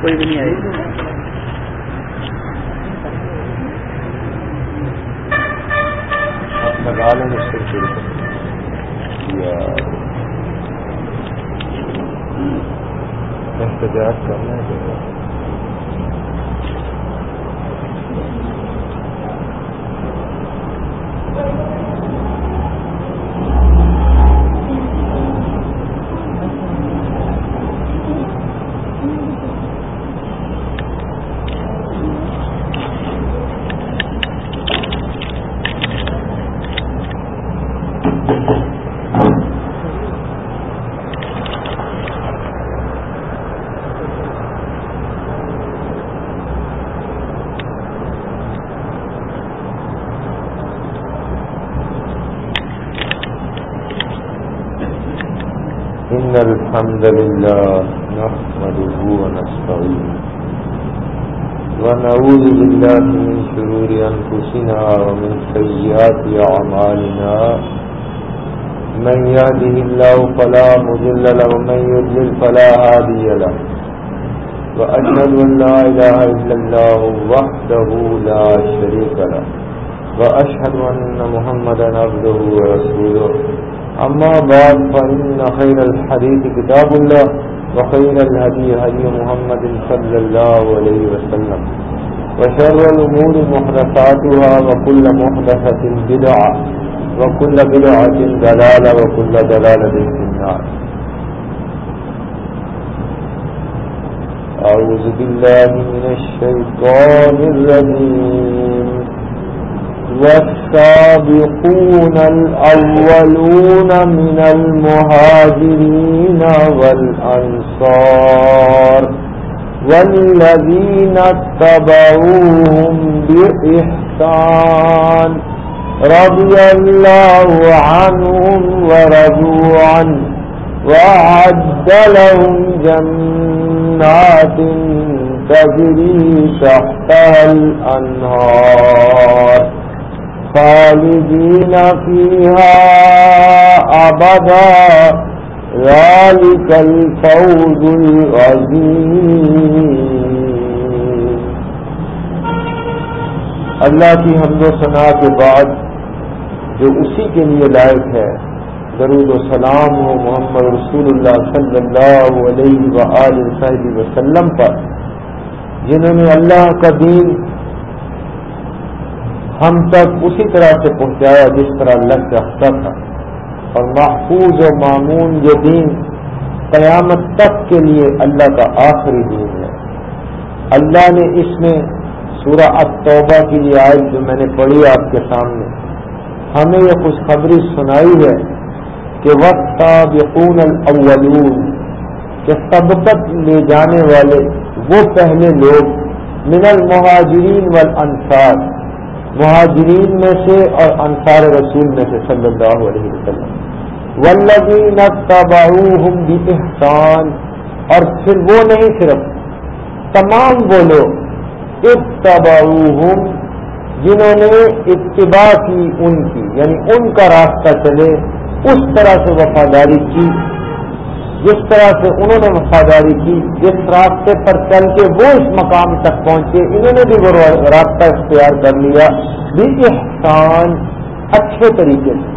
کوئی بھی نہیں آئی۔ لگا لیں گے سے شروع کریں انتظار کرنا الحمد لله نحمده ونستعينه ونعوذ بالله من شرور أنفسنا ومن سيئات أعمالنا. من يهده الله فلا مذل له ومن يذل فلا هادي له. وأشهد أن لا إله إلا الله وحده لا شريك له. وأشهد أن محمدا عبده ورسوله. أما بعد، فإن خير الحديث كتاب الله، وخير الهدي هدي محمد صلى الله عليه وسلم. وشر الأمور محدثاتها، وكل محدثة بدعة، وكل بدعة دلالة وكل دلالة في النار. أعوذ بالله من الشيطان الرجيم. والسابقون الأولون من المهاجرين والأنصار والذين اتبعوهم بإحسان رضي الله عنهم ورضوا عنه وعد لهم جنات تجري تحتها الأنهار خالدين فيها أبدا ذلك الفوز العظيم اللہ کی حمد و ثناء کے بعد جو اسی کے لیے لائق ہے، درود و سلام ہو محمد رسول اللہ صلی اللہ علیہ و وسلم پر، جنہوں نے اللہ کا دین ہم تک اسی طرح سے پہنچایا جس طرح اللہ چاہتا تھا۔ اور محفوظ و معمون یہ دین قیامت تک کے لیے اللہ کا آخری دین ہے۔ اللہ نے اس میں سورہ التوبہ کی یہ آئے جو میں نے پڑھی آپ کے سامنے، ہمیں یہ خوشخبری سنائی ہے کہ وقت یقون الاولون کہ سبقت لے جانے والے وہ پہلے لوگ، من المہاجرین والانصار مہاجرین میں سے اور انصار رسول میں سے صلی اللہ علیہ وسلم۔ ولبین تباؤہم احسان اور پھر وہ نہیں صرف، تمام وہ لوگ۔ اتباؤہم جنہوں نے اتباع کی ان کی یعنی ان کا راستہ چلے، اس طرح سے وفاداری کی۔ جس طرح سے انہوں نے وفاداری کی، جس راستے پر چل کے وہ اس مقام تک پہنچے، انہوں نے بھی وہ راستہ اختیار کر لیا بھی احسان اچھے طریقے سے۔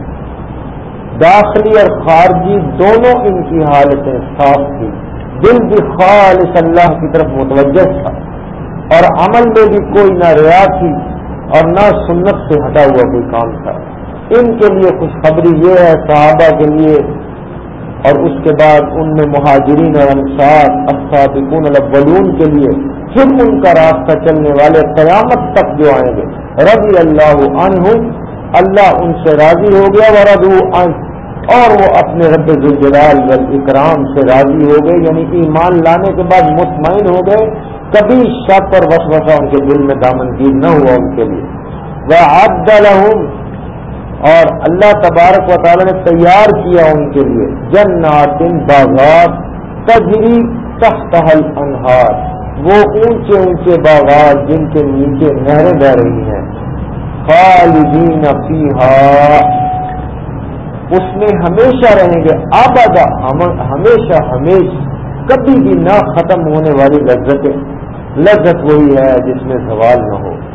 داخلی اور خارجی دونوں ان کی حالتیں صاف تھی دل بھی خالص اللہ کی طرف متوجہ تھا۔ اور عمل میں بھی کوئی نہ ریا تھی اور نہ سنت سے ہٹا ہوا کوئی کام تھا۔ ان کے لیے خوشخبری یہ ہے، صحابہ کے لیے اور اس کے بعد ان میں مہاجرین اور انصار الصابقون الاولون کے لیے پھر ان کا راستہ چلنے والے قیامت تک جو آئیں گے۔ رضی اللہ عنہ اللہ ان سے راضی ہو گیا وہ رضو اور وہ اپنے رب الجلال اکرام سے راضی ہو گئے یعنی ایمان لانے کے بعد مطمئن ہو گئے۔ کبھی شک اور وسوسہ ان کے دل میں دامنگیر نہ ہوا ان کے لیے۔ وہ عبد اور اللہ تبارک و تعالی نے تیار کیا ان کے لیے جنات باغات، تجری تحتحل انہار وہ اونچے اونچے باغات جن کے نیچے نہریں بہ رہی ہیں۔ خالدین فیہا۔ اس میں ہمیشہ رہیں گے۔ آبادا ہمیشہ ہمیشہ کبھی بھی نہ ختم ہونے والی لذتیں۔ لذت وہی ہے جس میں سوال نہ ہو۔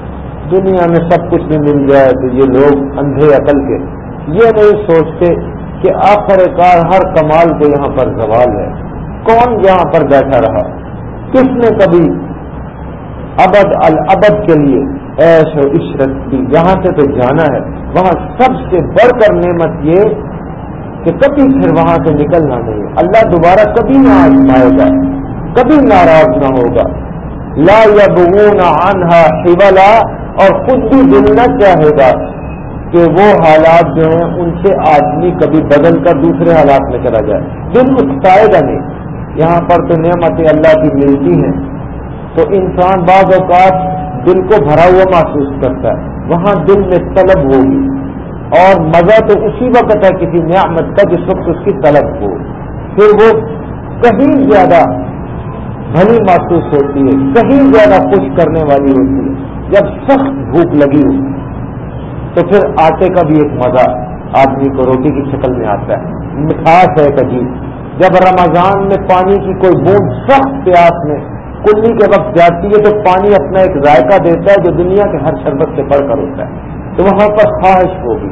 دنیا میں سب کچھ بھی مل جائے تو یہ لوگ اندھے عقل کے۔ یہ نہیں سوچتے کہ آخر کار ہر کمال کے یہاں پر سوال ہے۔ کون یہاں پر بیٹھا رہا؟ کس نے کبھی ابد البد کے لیے ایش و عشرت کی یہاں سے تو جانا ہے۔ وہاں سب سے بڑھ کر نعمت یہ کہ کبھی پھر وہاں سے نکلنا نہیں۔ اللہ دوبارہ کبھی نہ آزمائے گا، کبھی ناراض نہ ہوگا۔ لا یا بگون آنہا اور خود بھی دل نہ چاہے گا کہ وہ حالات جو ہیں ان سے آدمی کبھی بدل کر دوسرے حالات میں چلا جائے۔ دل اکسائے گا نہیں۔ یہاں پر تو نعمتیں اللہ کی ملتی ہیں۔ تو انسان بعض اوقات دل کو بھرا ہوا محسوس کرتا ہے۔ وہاں دل میں طلب ہوگی۔ اور مزہ تو اسی وقت ہے کسی نعمت کا جس وقت اس کی طلب ہو۔ پھر وہ کہیں زیادہ بھلی محسوس ہوتی ہے، کہیں زیادہ خوش کرنے والی ہوتی ہے۔ جب سخت بھوک لگی ہوتی تو پھر آٹے کا بھی ایک مزہ آدمی کو روٹی کی شکل میں آتا ہے۔ مٹھاس ہے کبھی جب رمضان میں پانی کی کوئی بوند سخت پیاس میں کلی کے وقت جاتی ہے، تو پانی اپنا ایک ذائقہ دیتا ہے جو دنیا کے ہر شربت سے بڑھ کر ہوتا ہے۔ تو وہاں پر خواہش ہوگی۔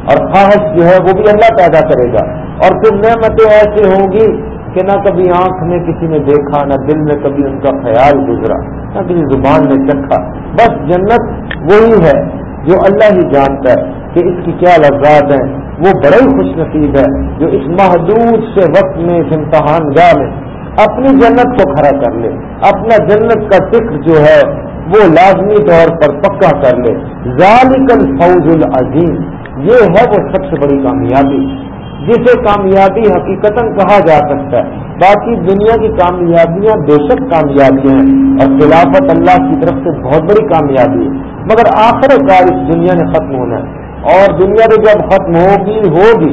اور خواہش جو ہے وہ بھی اللہ پیدا کرے گا۔ اور پھر نعمتیں ایسے ہوں گی کہ نہ کبھی آنکھ میں کسی نے دیکھا، نہ دل میں کبھی ان کا خیال گزرا، نہ کسی زبان میں چکھا۔ بس جنت وہی ہے جو اللہ ہی جانتا ہے کہ اس کی کیا لذات ہیں۔ وہ بڑا ہی خوش نصیب ہے جو اس محدود سے وقت میں، اس امتحان گاہ میں اپنی جنت کو کھڑا کر لے۔ اپنا جنت کا ذکر جو ہے، وہ لازمی طور پر پکا کر لے۔ ذالک الفوز العظیم۔ یہ ہے وہ سب سے بڑی کامیابی۔ جسے کامیابی حقیقت کہا جا سکتا ہے۔ باقی دنیا کی کامیابیاں بے شک کامیابیاں ہیں اور خلافت اللہ کی طرف سے بہت بڑی کامیابی ہے۔ مگر آخر کار اس دنیا نے ختم ہونا ہے۔ اور دنیا تو جب ختم ہوگی ہوگی۔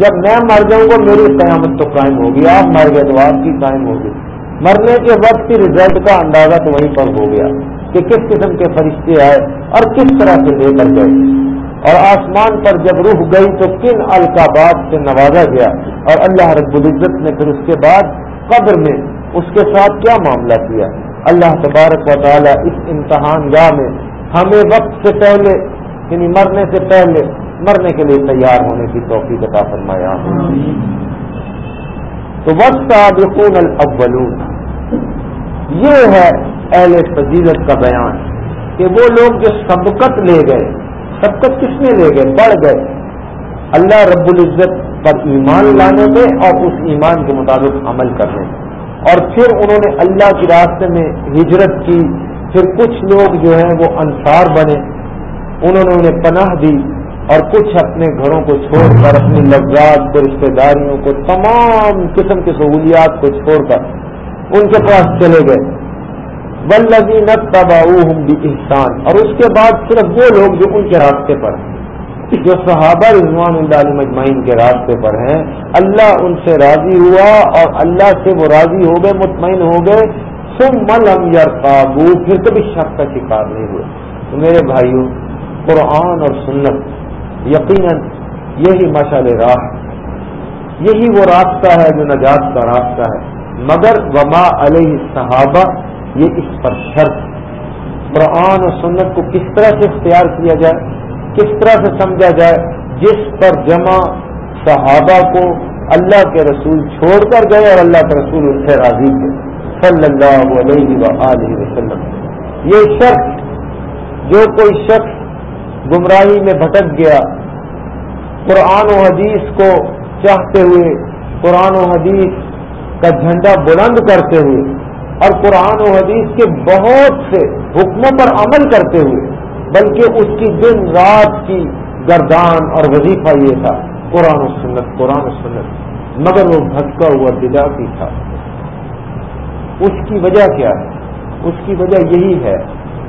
جب میں مر جاؤں گا، میری قیامت تو قائم ہوگی۔ آپ مر گئے تو آپ کی قائم ہوگی۔ مرنے کے وقت کی رزلٹ کا اندازہ تو وہیں پر ہو گیا کہ کس قسم کے فرشتے آئے اور کس طرح سے لے کر گئے۔ اور آسمان پر جب روح گئی تو کن القابات سے نوازا گیا اور اللہ رب العزت نے پھر اس کے بعد قبر میں اس کے ساتھ کیا معاملہ کیا؟ اللہ تبارک و تعالیٰ اس امتحان گاہ میں ہمیں وقت سے پہلے یعنی مرنے سے پہلے، مرنے کے لیے تیار ہونے کی توفیق عطا فرمایا۔ تو وقت آبقون الاولون۔ یہ ہے اہل فضیلت کا بیان کہ وہ لوگ جو سبقت لے گئے سبقت کس میں لے گئے؟ بڑھ گئے۔ اللہ رب العزت پر ایمان لانے میں اور اس ایمان کے مطابق عمل کرنے میں۔ اور پھر انہوں نے اللہ کے راستے میں ہجرت کی۔ پھر کچھ لوگ جو ہیں وہ انصار بنے۔ انہوں نے انہیں پناہ دی اور کچھ اپنے گھروں کو چھوڑ کر، اپنی لذات کو رشتے داریوں کو، تمام قسم کی سہولیات کو چھوڑ کر ان کے پاس چلے گئے۔ ولزی نت تبا احسان اور اس کے بعد صرف وہ لوگ جو ان کے راستے پر ہیں۔ جو صحابہ رضوان اللہ علیہ مجمعین کے راستے پر ہیں، اللہ ان سے راضی ہوا اور اللہ سے وہ راضی ہو گئے، مطمئن ہو گئے۔ تم ملم یا قابو پھر کبھی شک کا شکار نہیں ہوئے۔ تو میرے بھائیوں، قرآن اور سنت، یقیناً یہی مشعل راہ یہی وہ راستہ ہے جو نجات کا راستہ ہے۔ مگر وما علیہ صحابہ یہ اس پر شرط قرآن اور سنت کو کس طرح سے اختیار کیا جائے، کس طرح سے سمجھا جائے، جس پر جمع صحابہ کو اللہ کے رسول چھوڑ کر گئے اور اللہ کے رسول ان سے راضی تھے۔ صلی اللہ علیہ وآلہ وسلم۔ یہ شخص جو کوئی شخص گمراہی میں بھٹک گیا، قرآن و حدیث کو چاہتے ہوئے، قرآن و حدیث کا جھنڈا بلند کرتے ہوئے اور قرآن و حدیث کے بہت سے حکموں پر عمل کرتے ہوئے، بلکہ اس کی دن رات کی گردان اور وظیفہ یہ تھا، قرآن و سنت، قرآن و سنت۔ مگر وہ بھٹکا ہوا بداتی تھا۔ اس کی وجہ کیا ہے؟ اس کی وجہ یہی ہے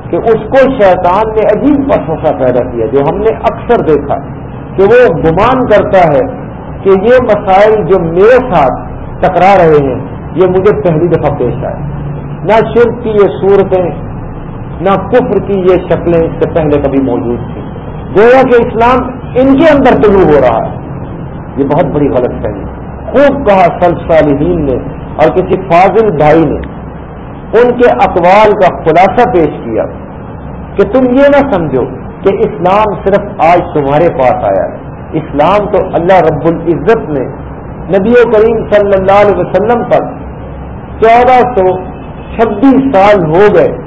کہ اس کو شیطان نے عجیب وسوسہ پیدا کیا، جو ہم نے اکثر دیکھا۔ کہ وہ گمان کرتا ہے کہ یہ مسائل جو میرے ساتھ ٹکرا رہے ہیں یہ مجھے پہلی دفعہ پیش آئے۔ نہ شرک کی یہ صورتیں، نہ کفر کی یہ شکلیں اس سے پہلے کبھی موجود تھیں۔ گویا کہ اسلام ان کے اندر طلوع ہو رہا ہے۔ یہ بہت بڑی غلط فہمی۔ خوب کہا صالحین نے اور کسی فاضل بھائی نے ان کے اقوال کا خلاصہ پیش کیا کہ تم یہ نہ سمجھو کہ اسلام صرف آج تمہارے پاس آیا ہے۔ اسلام تو اللہ رب العزت نے نبی کریم صلی اللہ علیہ وسلم پر چودہ سو چھبیس سال ہو گئے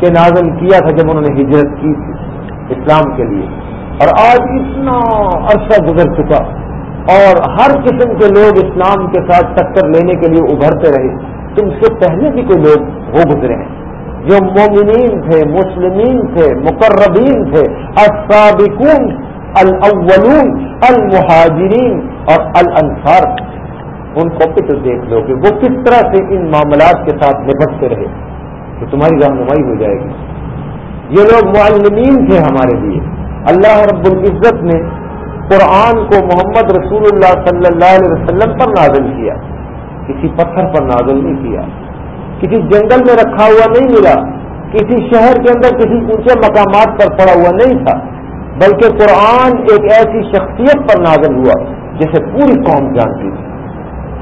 کہ نازل کیا تھا جب انہوں نے ہجرت کی تھی اسلام کے لیے۔ اور آج اتنا عرصہ گزر چکا اور ہر قسم کے لوگ اسلام کے ساتھ ٹکر لینے کے لیے ابھرتے رہے۔ تم سے پہلے بھی کوئی لوگ ہو گزرے ہیں۔ جو مومنین تھے، مسلمین تھے، مقربین تھے، السابقون، الاولون، المہاجرین اور الانصار۔ ان کو بھی تو دیکھ لو کہ وہ کس طرح سے ان معاملات کے ساتھ نپٹتے رہے، تو تمہاری رہنمائی ہو جائے گی۔ یہ لوگ معلمین تھے ہمارے لیے۔ اللہ رب العزت نے قرآن کو محمد رسول اللہ صلی اللہ علیہ وسلم پر نازل کیا۔ کسی پتھر پر نازل نہیں کیا۔ کسی جنگل میں رکھا ہوا نہیں ملا۔ کسی شہر کے اندر کسی اونچے مقامات پر پڑا ہوا نہیں تھا۔ بلکہ قرآن ایک ایسی شخصیت پر نازل ہوا جسے پوری قوم جانتی تھی۔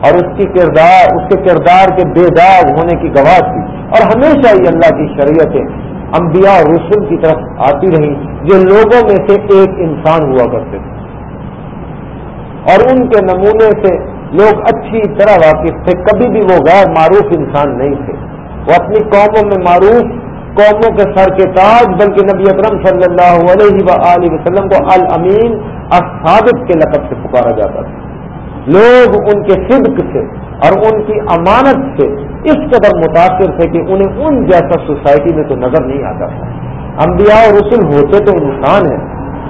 اور اس کی کردار، اس کے کردار کے بے داغ ہونے کی گواہ تھی۔ اور ہمیشہ ہی اللہ کی شریعتیں انبیاء اور رسول کی طرف آتی رہی جو لوگوں میں سے ایک انسان ہوا کرتے تھے۔ اور ان کے نمونے سے لوگ اچھی طرح واقف تھے۔ کبھی بھی وہ غیر معروف انسان نہیں تھے۔ وہ اپنی قوموں میں معروف، قوموں کے سر کے تاج، بلکہ نبی اکرم صلی اللہ علیہ و وسلم کو المین الصادق کے لقب سے پکارا جاتا تھا۔ لوگ ان کے صدق سے اور ان کی امانت سے اس قدر متاثر تھے کہ انہیں ان جیسا سوسائٹی میں تو نظر نہیں آتا تھا۔ انبیاء اور رسول ہوتے تو انسان ہیں،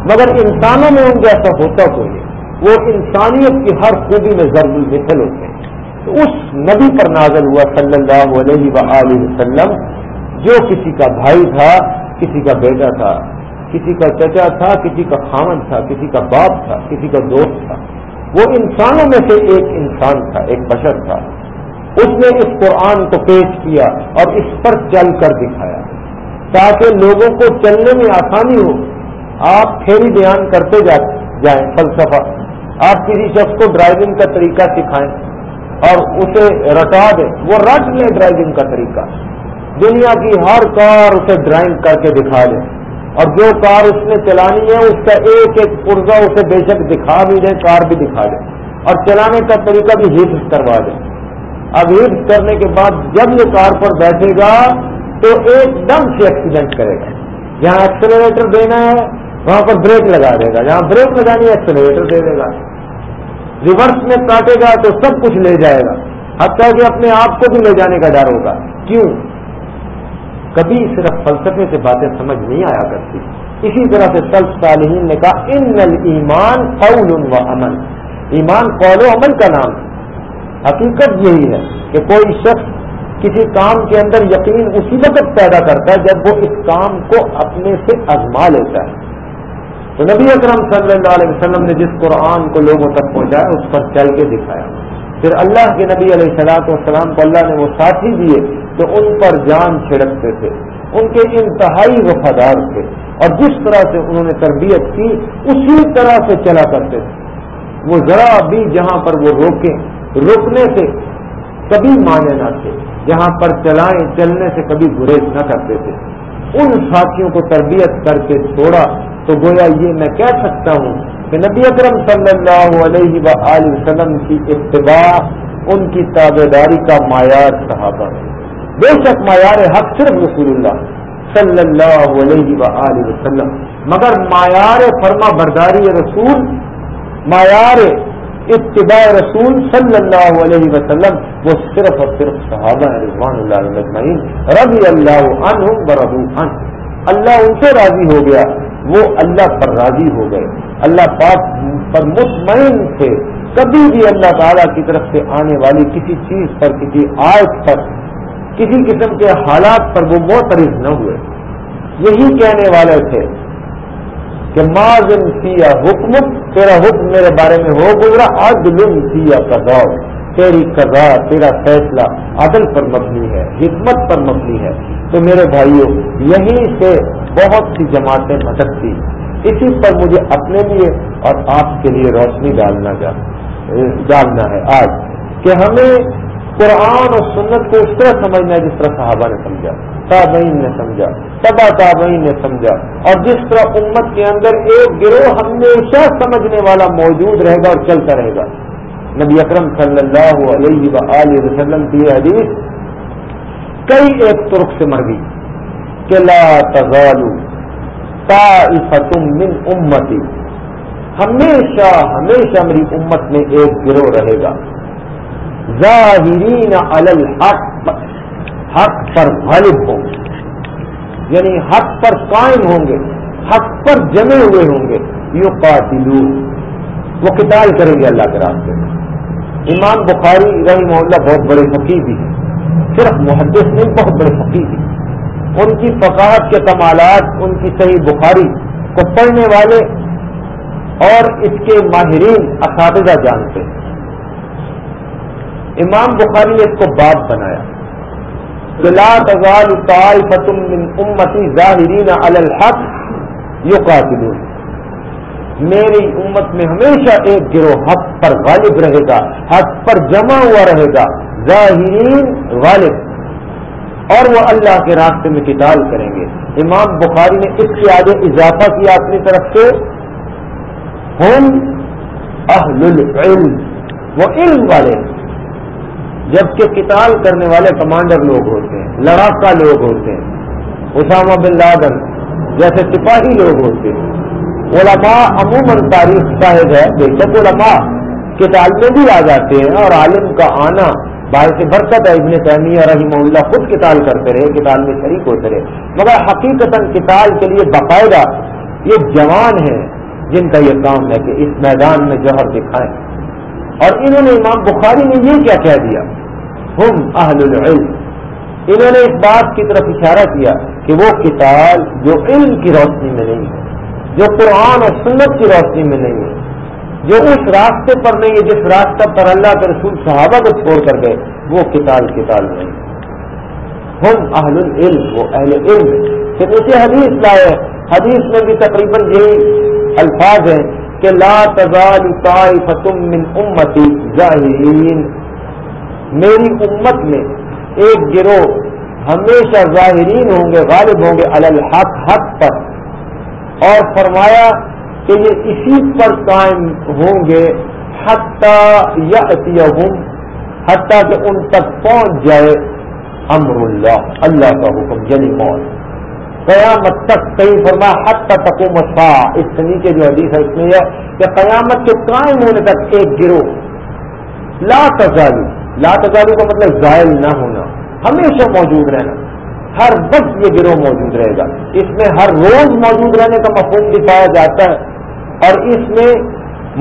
مگر انسانوں میں ان جیسا ہوتا کوئی وہ انسانیت کی ہر خوبی میں ضرور مثل ہوتے ہیں۔ تو اس نبی پر نازل ہوا صلی اللہ علیہ و وسلم، جو کسی کا بھائی تھا، کسی کا بیٹا تھا، کسی کا چچا تھا، کسی کا خامن تھا، کسی کا باپ تھا، کسی کا دوست تھا۔ وہ انسانوں میں سے ایک انسان تھا، ایک بشر تھا۔ اس نے اس قرآن کو پیش کیا اور اس پر چل کر دکھایا۔ تاکہ لوگوں کو چلنے میں آسانی ہو۔ آپ پھیری بیان کرتے جائیں فلسفہ۔ آپ کسی شخص کو ڈرائیونگ کا طریقہ سکھائیں اور اسے رٹا دیں۔ وہ رٹ لیں ڈرائیونگ کا طریقہ۔ دنیا کی ہر کار اسے ڈرائنگ کر کے دکھا دیں۔ اور جو کار اس نے چلانی ہے، اس کا ایک ایک پرزا اسے بے شک دکھا بھی دیں کار بھی دکھا دیں اور چلانے کا طریقہ بھی حفظ کروا دیں اب حفظ کرنے کے بعد جب یہ کار پر بیٹھے گا، تو ایک دم سے ایکسیڈنٹ کرے گا۔ جہاں ایکسلریٹر دینا ہے، وہاں پر بریک لگا دے گا۔ جہاں بریک لگانی ہے ایکسلریٹر دے دے گا۔ ریورس میں کاٹے گا تو سب کچھ لے جائے گا۔ حتیٰ کہ اپنے آپ کو بھی لے جانے کا ڈر ہوگا۔ کیوں؟ کبھی صرف فلسفے سے باتیں سمجھ نہیں آیا کرتی۔ اسی طرح سے سلف صالحین نے کہا، ان ایمان قول و عمل. ایمان قول و عمل کا نام حقیقت یہی ہے کہ کوئی شخص کسی کام کے اندر یقین اسی وقت پیدا کرتا ہے جب وہ اس کام کو اپنے سے ازما لیتا ہے۔ تو نبی اکرم صلی اللہ علیہ وسلم نے جس قرآن کو لوگوں تک پہنچایا، اس پر چل کے دکھایا۔ پھر اللہ کے نبی علیہ السلاط والسلام کو اللہ نے وہ ساتھی دیے۔ تو ان پر جان چھڑکتے تھے، ان کے انتہائی وفادار تھے اور جس طرح سے انہوں نے تربیت کی، اسی طرح سے چلا کرتے تھے۔ وہ ذرا بھی جہاں پر وہ روکیں، روکنے سے کبھی مانے نہ تھے، جہاں پر چلائیں، چلنے سے کبھی گریز نہ کرتے تھے۔ ان ساتھیوں کو تربیت کر کے چھوڑا تو گویا یہ میں کہہ سکتا ہوں کہ نبی اکرم صلی اللہ علیہ و وسلم کی اتباع، ان کی تابے داری کا معیار صحابہ ہے۔ بے شک معیار حق صرف رسول اللہ صلی اللہ علیہ و وسلم، مگر معیار فرما برداری رسول، معیار اتباع رسول صلی اللہ علیہ وسلم، وہ صرف اور صرف صحابہ رضوان اللہ مجمعین رضی اللہ عنہ برہو ان اللہ ان سے راضی ہو گیا، وہ اللہ پر راضی ہو گئے۔ اللہ پاک پر مطمئن تھے۔ کبھی بھی اللہ تعالیٰ کی طرف سے آنے والی کسی چیز پر، کسی آیت پر کسی قسم کے حالات پر وہ موترز نہ ہوئے۔ یہی کہنے والے تھے کہ ماضن سیا حکم تیرا حکم میرے بارے میں ہو گزرا عدل سیا قضا تیری قضا تیرا فیصلہ عدل پر مبنی ہے، حکمت پر مبنی ہے۔ تو میرے بھائیوں یہیں سے بہت سی جماعتیں بھٹکتی اسی پر مجھے اپنے لیے اور آپ کے لیے روشنی ڈالنا چاہتا ڈالنا ہے آج کہ ہمیں قرآن اور سنت کو اس طرح سمجھنا ہے جس طرح صحابہ نے سمجھا، تابعین نے سمجھا تبا تابعین نے سمجھا۔ اور جس طرح امت کے اندر ایک گروہ ہمیشہ سمجھنے والا موجود رہے گا اور چلتا رہے گا۔ نبی اکرم صلی اللہ علیہ و وسلم کی حدیث کئی ایک ترک سے مر گئی کہ لا تزالو من امتی۔ ہمیشہ ہمیشہ میری امت میں ایک گروہ رہے گا۔ ظاہرین الحق، حق پر غالب ہوں گے۔ یعنی حق پر قائم ہوں گے، حق پر جمے ہوئے ہوں گے۔ یو قاتلو وہ قتال کریں گے اللہ کے راستے میں۔ امام بخاری رحمہ اللہ بہت بڑے فقیر بھی ہیں۔ صرف محدث نہیں، بہت بڑے فقیر بھی ان کی فقاحت کے کمالات، ان کی صحیح بخاری کو پڑھنے والے اور اس کے ماہرین اساتذہ جانتے ہیں۔ امام بخاری نے اس کو باب بنایا. لا تزال طائفة من امتی ظاہرین علی الحق یقاتلون میری امت میں ہمیشہ ایک گروہ حق پر غالب رہے گا، حق پر جمع ہوا رہے گا، ظاہرین غالب. اور وہ اللہ کے راستے میں قتال کریں گے. امام بخاری نے اس کے آگے اضافہ کیا اپنی طرف سے. ہم اہل العلم، وہ علم والے جبکہ قتال کرنے والے کمانڈر لوگ ہوتے ہیں، لڑاکا لوگ ہوتے ہیں، اسامہ بن لادن جیسے سپاہی لوگ ہوتے ہیں۔ علماء عموماً تاریخ شاہد ہے، بے شک علماء کتاب میں بھی آ جاتے ہیں اور عالم کا آنا باہر سے برکت ہے۔ ابن تیمیہ رحمہ اللہ خود کتاب کرتے رہے کتاب میں شریک ہوتے رہے۔ مگر حقیقت کتاب کے لیے باقاعدہ یہ جوان ہیں جن کا یہ کام ہے کہ اس میدان میں جوہر دکھائیں۔ اور انہوں نے امام بخاری نے یہ کیا کہہ دیا؟ ہم اہل العلم۔ انہوں نے اس بات کی طرف اشارہ کیا کہ وہ کتاب جو علم کی روشنی میں نہیں ہے، جو قرآن اور سنت کی روشنی میں نہیں ہے، جو اس راستے پر نہیں ہے جس راستہ پر اللہ کے رسول صحابہ کو چھوڑ کر گئے، وہ کتاب کتاب نہیں۔ ہم اہل العلم، وہ اہل علم پھر اسے حدیث لائے حدیث میں بھی تقریباً یہی الفاظ ہیں کہ لا تزال طائفة من امتی ظاہرین میری امت میں ایک گروہ ہمیشہ ظاہرین ہوں گے، غالب ہوں گے الحق، حق پر۔ اور فرمایا کہ یہ اسی پر قائم ہوں گے، حتیٰ یا حتیٰ کہ ان تک پہنچ جائے امر اللہ اللہ کا حکم یعنی موت۔ قیامت تک کئی فرمایا حد تک مسا اس سے جو حدیث ہے، اس میں یہ کہ قیامت کے قائم ہونے تک ایک گروہ لا تزالی لا تزالو کا مطلب زائل نہ ہونا، ہمیشہ موجود رہنا، ہر وقت یہ گروہ موجود رہے گا۔ اس میں ہر روز موجود رہنے کا مفہوم بھی پایا جاتا ہے، اور اس میں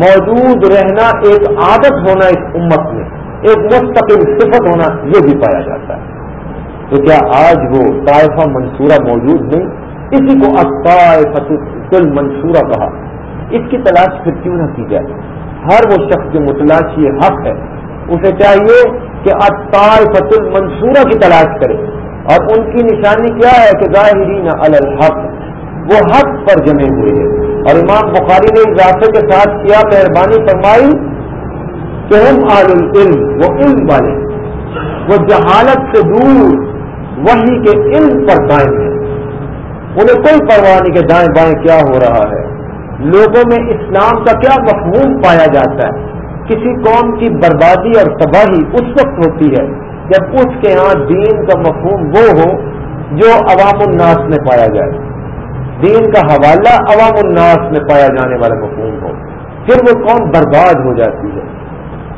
موجود رہنا ایک عادت ہونا اس امت میں، ایک مستقل صفت ہونا یہ بھی پایا جاتا ہے۔ تو کیا آج وہ طائفہ منصورہ موجود نہیں اسی کو اطائفت کل منصورہ کہا۔ اس کی تلاش پھر کیوں نہ کی جائے؟ ہر وہ شخص جو متلاشی حق ہے اسے چاہیے کہ اطار فت المنصورہ کی تلاش کرے۔ اور ان کی نشانی کیا ہے کہ ظاہرین الحق، وہ حق پر جمے ہوئے ہیں۔ اور امام بخاری نے اضافے کے ساتھ کیا مہربانی فرمائی کہ ہم آل العلم، وہ علم والے وہ جہالت سے دور وہی کے علم پر قائم ہیں۔ انہیں کوئی پرواہ نہیں کہ دائیں بائیں کیا ہو رہا ہے۔ لوگوں میں اسلام کا کیا مفہوم پایا جاتا ہے۔ کسی قوم کی بربادی اور تباہی اس وقت ہوتی ہے جب اس کے ہاں دین کا مفہوم وہ ہو جو عوام الناس میں پایا جائے۔ دین کا حوالہ عوام الناس میں پایا جانے والا مفہوم ہو۔ پھر وہ قوم برباد ہو جاتی ہے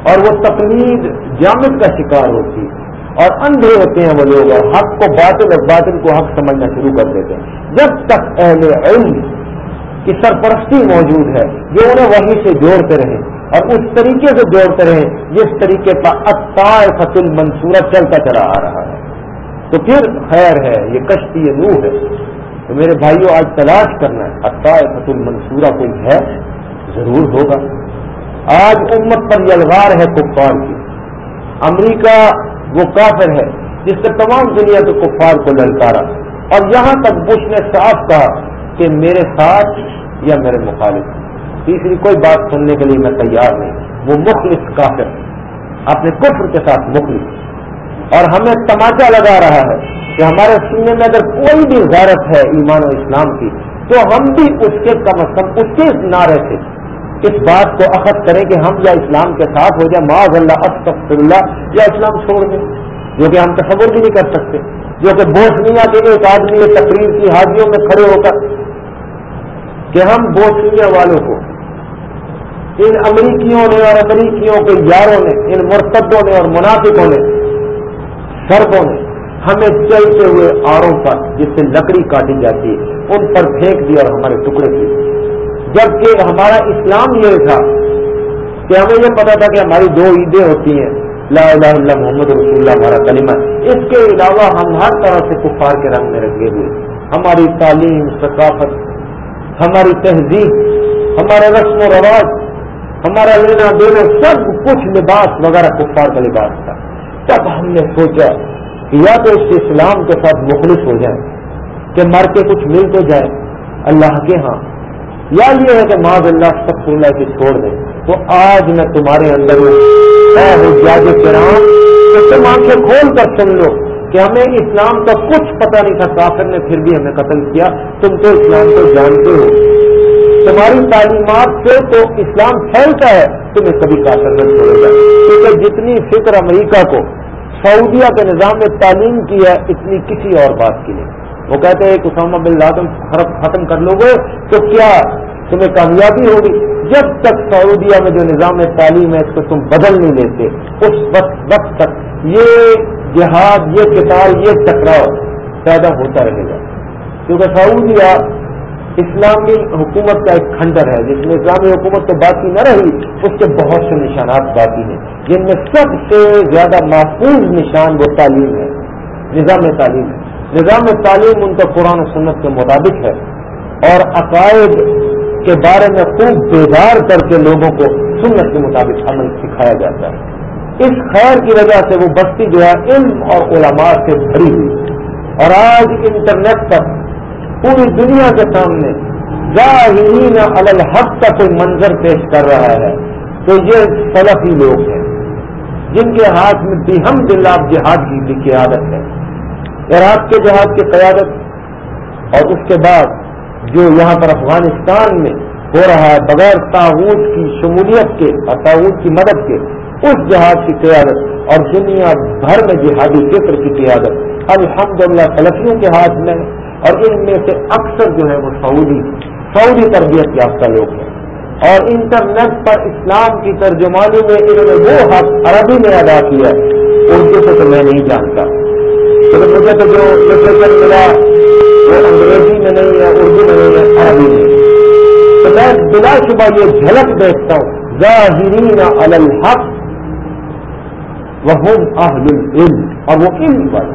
اور وہ تقلید جامد کا شکار ہوتی ہے اور اندھے ہوتے ہیں وہ لوگ اور حق کو باطل اور باطل کو حق سمجھنا شروع کر دیتے ہیں۔ جب تک اہل علم کی سرپرستی موجود ہے، جو انہیں وہیں سے جوڑتے رہیں۔ اور اس طریقے سے جوڑتے رہے، جس طریقے کا اطار فصل منصورہ چلتا چلا آ رہا ہے۔ تو پھر خیر ہے، یہ کشتی، یہ نو ہے۔ تو میرے بھائیوں آج تلاش کرنا ہے۔ اطار فصل منصورہ کوئی ہے، ضرور ہوگا۔ آج امت پر یلغار ہے کفار کی۔ امریکہ وہ کافر ہے جس نے تمام دنیا کے کفار کو للکارا۔ اور یہاں تک بش نے صاف کہا کہ میرے ساتھ یا میرے مخالف۔ تیسری کوئی بات سننے کے لیے میں تیار نہیں۔ وہ مخلص کافر اپنے کفر کے ساتھ مخلص۔ اور ہمیں تماچا لگا رہا ہے کہ ہمارے سننے میں اگر کوئی بھی غیرت ہے ایمان و اسلام کی، تو ہم بھی اس کے کم از کم اس کے نعرے سے اس بات کو اخذ کریں کہ ہم یا اسلام کے ساتھ ہو جائیں۔ معاذ اللہ استغفر اللہ یا اسلام چھوڑ دیں۔ جو کہ ہم تصور بھی نہیں کر سکتے۔ جو کہ بوسنیا کے ایک آدمی تقریر کی حاضیوں میں کھڑے ہو کر کہ ہم بوسنیا والوں کو، ان امریکیوں نے اور امریکیوں کے یاروں نے، ان مرتدوں نے اور منافقوں نے، سربوں نے ہمیں چلتے ہوئے آروں پر جس سے لکڑی کاٹی جاتی ہے، ان پر پھینک دیا اور ہمارے ٹکڑے کیے۔ جبکہ ہمارا اسلام یہ تھا کہ ہمیں یہ پتا تھا کہ ہماری دو عیدیں ہوتی ہیں، لا الہ الا محمد رسول اللہ، ہمارا کلمہ۔ اس کے علاوہ ہم ہر طرح سے کفار کے رنگ میں رنگے ہوئے ہماری تعلیم، ثقافت ہماری تہذیب ہمارا رسم و رواج، ہمارا لینا دینا سب کچھ لباس وغیرہ کفار کا لباس تھا۔ تب ہم نے سوچا کہ یا تو اس اسلام کے ساتھ مخلص ہو جائیں کہ مر کے کچھ مل تو جائے اللہ کے ہاں۔ یا یہ ہے کہ معذ اللہ سب اللہ کی چھوڑ دیں تو آج میں تمہارے اندر ہوں۔ کرام کہ تم آنکھیں کھول کر سن لو۔ کہ ہمیں اسلام کا کچھ پتہ نہیں تھا، کافر نے پھر بھی ہمیں قتل کیا۔ تم تو اسلام کو جانتے ہو۔ تمہاری تعلیمات سے تو اسلام پھیلتا ہے، تمہیں کبھی کافر نہ چھوڑے گا کیونکہ جتنی فکر امریکہ کو سعودیہ کے نظام میں تعلیم کی ہے اتنی کسی اور بات کی نہیں۔ وہ کہتے ہیں کہ اسامہ بن لادن ختم کر لو گے، تو کیا تمہیں کامیابی ہوگی۔ جب تک سعودیہ میں جو نظام تعلیم ہے، اس کو تم بدل نہیں لیتے۔ اس وقت وقت تک یہ جہاد، یہ کتاب یہ ٹکراؤ پیدا ہوتا رہے گا۔ کیونکہ سعودیہ اسلامی حکومت کا ایک کھنڈر ہے۔ جس میں اسلامی حکومت تو باقی نہ رہی، اس کے بہت سے نشانات باقی ہیں۔ جن میں سب سے زیادہ محفوظ نشان وہ تعلیم ہے۔ نظام تعلیم۔ ہے نظام تعلیم ان کا قرآن و سنت کے مطابق ہے۔ اور عقائد کے بارے میں خوب بیدار کر کے لوگوں کو سنت کے مطابق عمل سکھایا جاتا ہے۔ اس خیر کی وجہ سے وہ بستی جو ہے علم اور علماء سے بھری ہوئی۔ اور آج انٹرنیٹ پر پوری دنیا کے سامنے ظاہرین الحق کا کوئی منظر پیش کر رہا ہے تو یہ سلفی لوگ ہیں۔ جن کے ہاتھ میں بھی ہم دلاب جہاد کی بھی قیادت ہے۔ عراق کے جہاد کی قیادت اور اس کے بعد جو یہاں پر افغانستان میں ہو رہا ہے، بغیر تعاون کی شمولیت کے اور تعاون کی مدد کے، اس جہاد کی قیادت اور دنیا بھر میں جہادی فکر کی قیادت۔ الحمدللہ سلفیوں کے ہاتھ میں اور ان میں سے اکثر جو ہے وہ سعودی سعودی تربیت یافتہ لوگ ہیں۔ اور انٹرنیٹ پر اسلام کی ترجمانی میں انہوں نے وہ حق عربی میں ادا کیا ہے۔ اردو سے تو میں نہیں جانتا۔ مجھے تو جو لٹریچر ملا وہ انگریزی میں نہیں ہے اردو میں نہیں ہے عربی میں تو میں بلا شبہ یہ جھلک دیکھتا ہوں ظاہرین الحق وہ اہل العلم اور وہ علم پر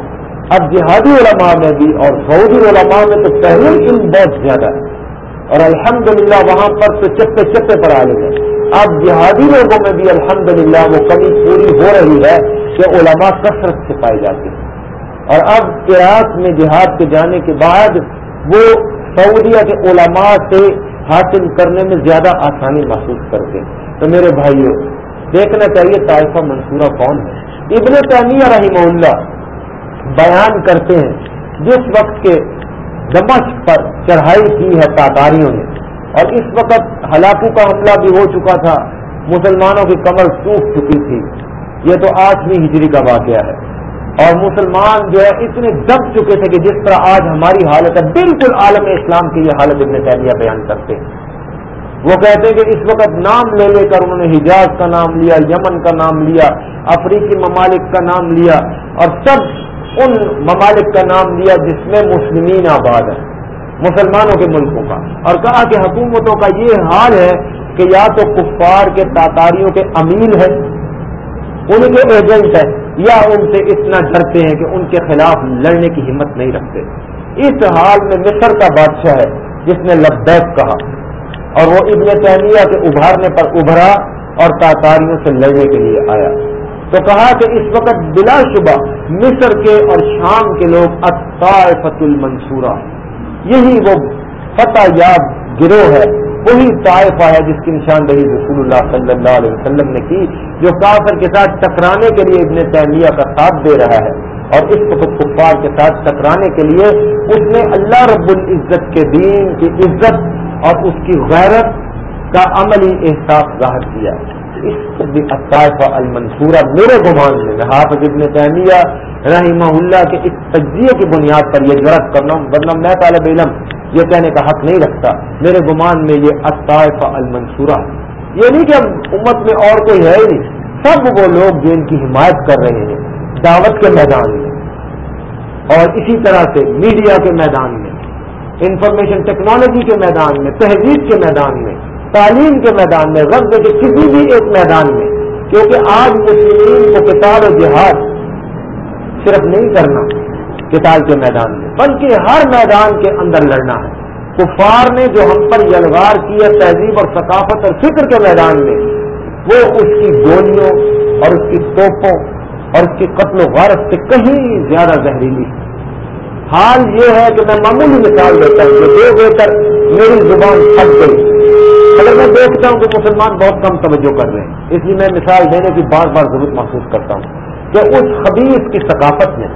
اب جہادی علماء میں بھی اور سعودی علماء میں تو پہلے علم بہت زیادہ ہے اور الحمدللہ وہاں پر تو چپے چپے پر آ گئے اب جہادی لوگوں میں بھی الحمدللہ وہ کمی پوری ہو رہی ہے۔ کہ علماء کثرت سے پائے جاتے ہیں اور اب عراق میں جہاد کے جانے کے بعد وہ سعودیہ کے علماء سے حاصل کرنے میں زیادہ آسانی محسوس کرتے ہیں۔ تو میرے بھائیوں دیکھنا چاہیے طائفہ منصورہ کون ہے۔ ابن تعمیہ رحمہ اللہ بیان کرتے ہیں جس وقت کے دمشق پر چڑھائی کی ہے تاتاریوں نے۔ اور اس وقت ہلاکو کا حملہ بھی ہو چکا تھا، مسلمانوں کی کمر ٹوٹ چکی تھی۔ یہ تو آٹھویں ہجری کا واقعہ ہے۔ اور مسلمان جو ہے اتنے دب چکے تھے کہ جس طرح آج ہماری حالت ہے، بالکل عالم اسلام کی یہ حالت ابن تیمیہ بیان کرتے ہیں۔ وہ کہتے ہیں کہ اس وقت نام لے لے کر انہوں نے حجاز کا نام لیا، یمن کا نام لیا، افریقی ممالک کا نام لیا اور سب ان ممالک کا نام لیا جس میں مسلمین آباد ہیں، مسلمانوں کے ملکوں کا۔ اور کہا کہ حکومتوں کا یہ حال ہے کہ یا تو کفار کے تاتاریوں کے امین ہیں، ان کے ایجنٹ ہیں یا ان سے اتنا ڈرتے ہیں کہ ان کے خلاف لڑنے کی ہمت نہیں رکھتے۔ اس حال میں مصر کا بادشاہ ہے، جس نے لبیک کہا۔ اور وہ ابن تیمیہ کے ابھارنے پر ابھرا اور تاتاریوں سے لڑنے کے لیے آیا۔ تو کہا کہ اس وقت بلا شبہ مصر کے اور شام کے لوگ اطائفت المنصورہ۔ یہی وہ فتح یاب گروہ ہے۔ وہی طائفہ ہے جس کی نشاندہی رسول اللہ صلی اللہ علیہ وسلم نے کی، جو کافر کے ساتھ ٹکرانے کے لیے ابن تیمیہ کا ساتھ دے رہا ہے۔ اور اس وقت کفار کے ساتھ ٹکرانے کے لیے اس نے اللہ رب العزت کے دین کی عزت اور اس کی غیرت کا عملی احساس ظاہر کیا۔ ہے طائفہ المنصورہ میرے گمان میں حافظ ابن تیمیہ رحمہ اللہ کے اس تجزیے کی بنیاد پر یہ جرت کرنا ورنہ میں طالب علم یہ کہنے کا حق نہیں رکھتا۔ میرے گمان میں یہ اطائفہ المنصورہ، یہ نہیں کہ اب امت میں اور کوئی ہے ہی نہیں۔ سب وہ لوگ جو ان کی حمایت کر رہے ہیں، دعوت کے میدان میں اور اسی طرح سے میڈیا کے میدان میں، انفارمیشن ٹیکنالوجی کے میدان میں، تہذیب کے میدان میں تعلیم کے میدان میں غرض کے کسی بھی ایک میدان میں، کیونکہ آج مسلمین کو کتاب و جہاد صرف نہیں کرنا کتاب کے میدان میں، بلکہ ہر میدان کے اندر لڑنا ہے۔ کفار نے جو ہم پر یلغار کی ہے، تہذیب اور ثقافت اور فکر کے میدان میں، وہ اس کی گولیوں اور اس کی توپوں اور اس کی قتل و غارت سے کہیں زیادہ زہریلی ہے۔ حال یہ ہے کہ میں معمولی مثال دیتا ہوں کہ دو بہتر میری زبان تھک گئی۔ اگر میں دیکھتا ہوں کہ مسلمان بہت کم توجہ کر رہے ہیں۔ اس لیے میں مثال دینے کی بار بار ضرورت محسوس کرتا ہوں کہ اس خبیص کی ثقافت نے،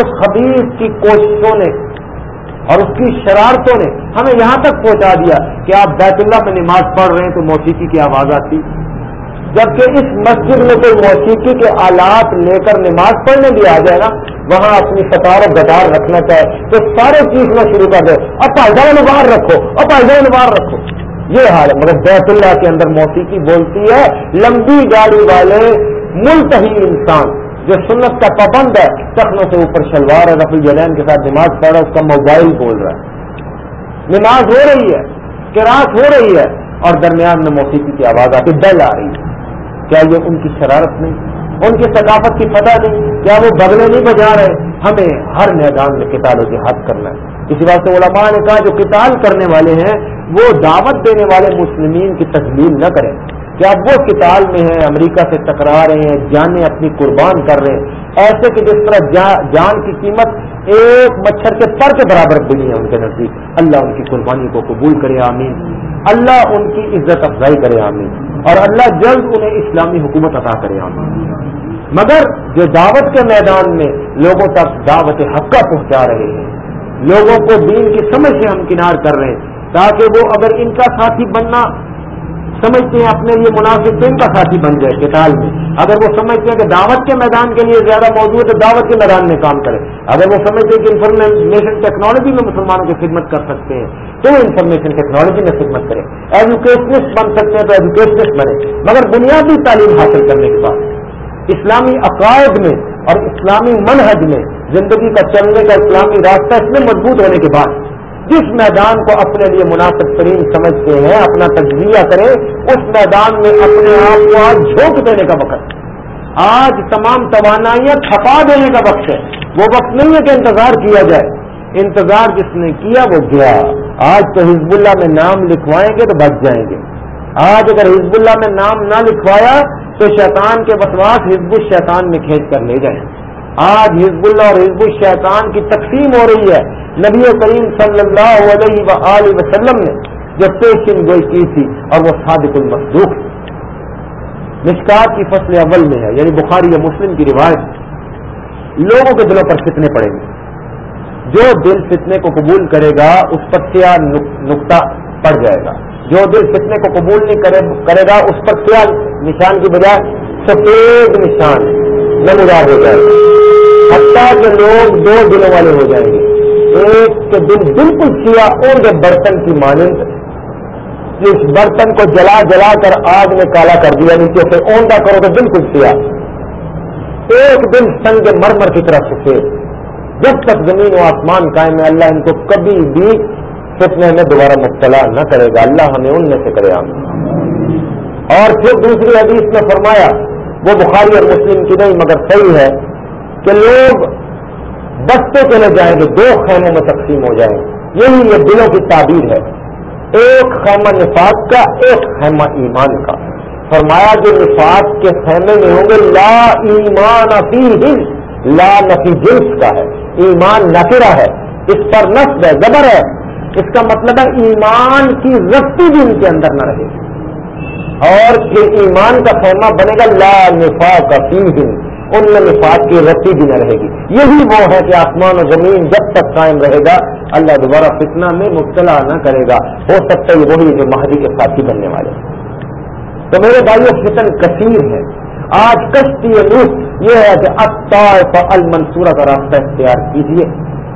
اس خبیص کی کوششوں نے اور اس کی شرارتوں نے ہمیں یہاں تک پہنچا دیا کہ آپ بیت اللہ میں نماز پڑھ رہے ہیں تو موسیقی کی آواز آتی۔ جبکہ اس مسجد میں کوئی موسیقی کے آلات لے کر نماز پڑھنے بھی آ جائے گا وہاں اپنی ستار و گٹار رکھنا چاہے تو سارے چیز میں شروع کر دے اب پائیدان باہر رکھو، اب پائیدان باہر رکھو۔ یہ حال ہے۔ مگر بیت اللہ کے اندر موسیقی بولتی ہے، لمبی گاڑی والے ملتحی انسان جو سنت کا پابند ہے سخنوں سے اوپر شلوار ہے، رفیع جلین کے ساتھ نماز پڑھ رہا ہے، اس کا موبائل بول رہا ہے۔ نماز ہو رہی ہے کراس ہو رہی ہے، اور درمیان میں موسیقی کی آواز آتی ڈل آ رہی ہے۔ کیا یہ ان کی شرارت نہیں؟ ان کی ثقافت کی فتح نہیں؟ کیا وہ بگلے نہیں بجا رہے؟ ہمیں ہر میدان میں کتاب و جہاد کرنا ہے۔ اسی بات سے علماء نے کہا جو کتاب کرنے والے ہیں، وہ دعوت دینے والے مسلمین کی تجلیل نہ کریں۔ کیا وہ کتاب میں ہیں، امریکہ سے ٹکرا رہے ہیں، جانیں اپنی قربان کر رہے ہیں۔ ایسے کہ جس طرح جان کی قیمت ایک مچھر کے پر کے برابر بنی ہے ان کے نزدیک۔ اللہ ان کی قربانی کو قبول کرے، آمین۔ اللہ ان کی عزت افزائی کرے، آمین۔ اور اللہ جلد انہیں اسلامی حکومت عطا کرے، آمین۔ مگر جو دعوت کے میدان میں لوگوں تک دعوت حقہ پہنچا رہے ہیں لوگوں کو دین کی سمجھ سے ہمکنار کر رہے ہیں، تاکہ وہ اگر ان کا ساتھی بننا سمجھتے ہیں، اپنے لیے مناسب ان کا ساتھی بن جائے کتال میں۔ اگر وہ سمجھتے ہیں کہ دعوت کے میدان کے لیے زیادہ موجود ہے، تو دعوت کے میدان میں کام کرے اگر وہ سمجھتے ہیں کہ انفارمیشن ٹیکنالوجی میں مسلمانوں کی خدمت کر سکتے ہیں، تو وہ انفارمیشن ٹیکنالوجی میں خدمت کرے ایجوکیشنسٹ بن سکتے ہیں تو ایجوکیشنسٹ بنے مگر بنیادی تعلیم حاصل کرنے کے بعد، اسلامی عقائد میں اور اسلامی منحج میں زندگی کا چلنے کا اسلامی راستہ اس میں مضبوط ہونے کے بعد جس میدان کو اپنے لیے مناسب ترین سمجھتے ہیں، اپنا تجزیہ کریں، اس میدان میں اپنے آپ کو آج جھونک دینے کا وقت آج تمام توانائیاں تھپا دینے کا وقت ہے۔ وہ وقت نہیں ہے کہ انتظار کیا جائے۔ انتظار جس نے کیا وہ گیا۔ آج تو حزب اللہ میں نام لکھوائیں گے تو بچ جائیں گے۔ آج اگر حزب اللہ میں نام نہ لکھوایا تو شیطان کے وسواس حزب الشیطان میں کھینچ کر لے جائیں۔ گے آج حزب اللہ اور حزب الشیطان کی تقسیم ہو رہی ہے۔ نبی کریم صلی اللہ علیہ وسلم نے جو پیشن گوئی کی تھی اور وہ صادق المسدوق مشکات کی فصل اول میں ہے یعنی بخاری یا مسلم کی روایت لوگوں کے دلوں پر فتنے پڑیں گے۔ جو دل فتنے کو قبول کرے گا، اس پر کیا نقطہ پڑ جائے گا۔ جو دل فتنے کو قبول نہیں کرے گا، اس پر کیا نشان کی بجائے سفید نشان نمودار ہو جائے گا۔ حتیٰ کہ لوگ دو دلوں والے ہو جائیں گے۔ ایک کے دل بالکل سیاہ اور جو برتن کی مانند۔ جس برتن کو جلا جلا کر آگ میں کالا کر دیا نیچے سے اوندا کرو تو بالکل سیاہ ایک دن سنگ مرمر کی طرف سے، جب تک زمین و آسمان قائم ہے، اللہ ان کو کبھی بھی فتنے میں دوبارہ مبتلا نہ کرے گا۔ اللہ ہمیں ان میں سے کرے آم اور پھر دوسری حدیث میں فرمایا، وہ بخاری اور مسلم کی نہیں، مگر صحیح ہے۔ کہ لوگ بستے چلے جائیں گے، دو خیموں میں تقسیم ہو جائیں گے۔ یہی یہ دلوں کی تعبیر ہے۔ ایک خیمہ نفاق کا، ایک خیمہ ایمان کا۔ فرمایا جو نفاق کے خیمے میں ہوں گے، لا ایمان فی لا نفی جنس کا ہے۔ ایمان نفرا ہے، اس پر نصب ہے، زبر ہے۔ اس کا مطلب ہے ایمان کی رفتی بھی ان کے اندر نہ رہے۔ گی اور پھر ایمان کا خیمہ بنے گا، لا نفا کا تین دن ان میں نفاق کی رسی بھی نہ رہے گی۔ یہی وہ ہے کہ آسمان و زمین جب تک قائم رہے گا، اللہ دوبارہ فتنہ میں مبتلا نہ کرے گا۔ ہو سکتا ہے وہی جو مہدی کے ساتھی بننے والے تو میرے بھائی فتن کثیر ہے۔ آج کشتی روح یہ ہے کہ اطاف المنصورہ کا راستہ اختیار کیجیے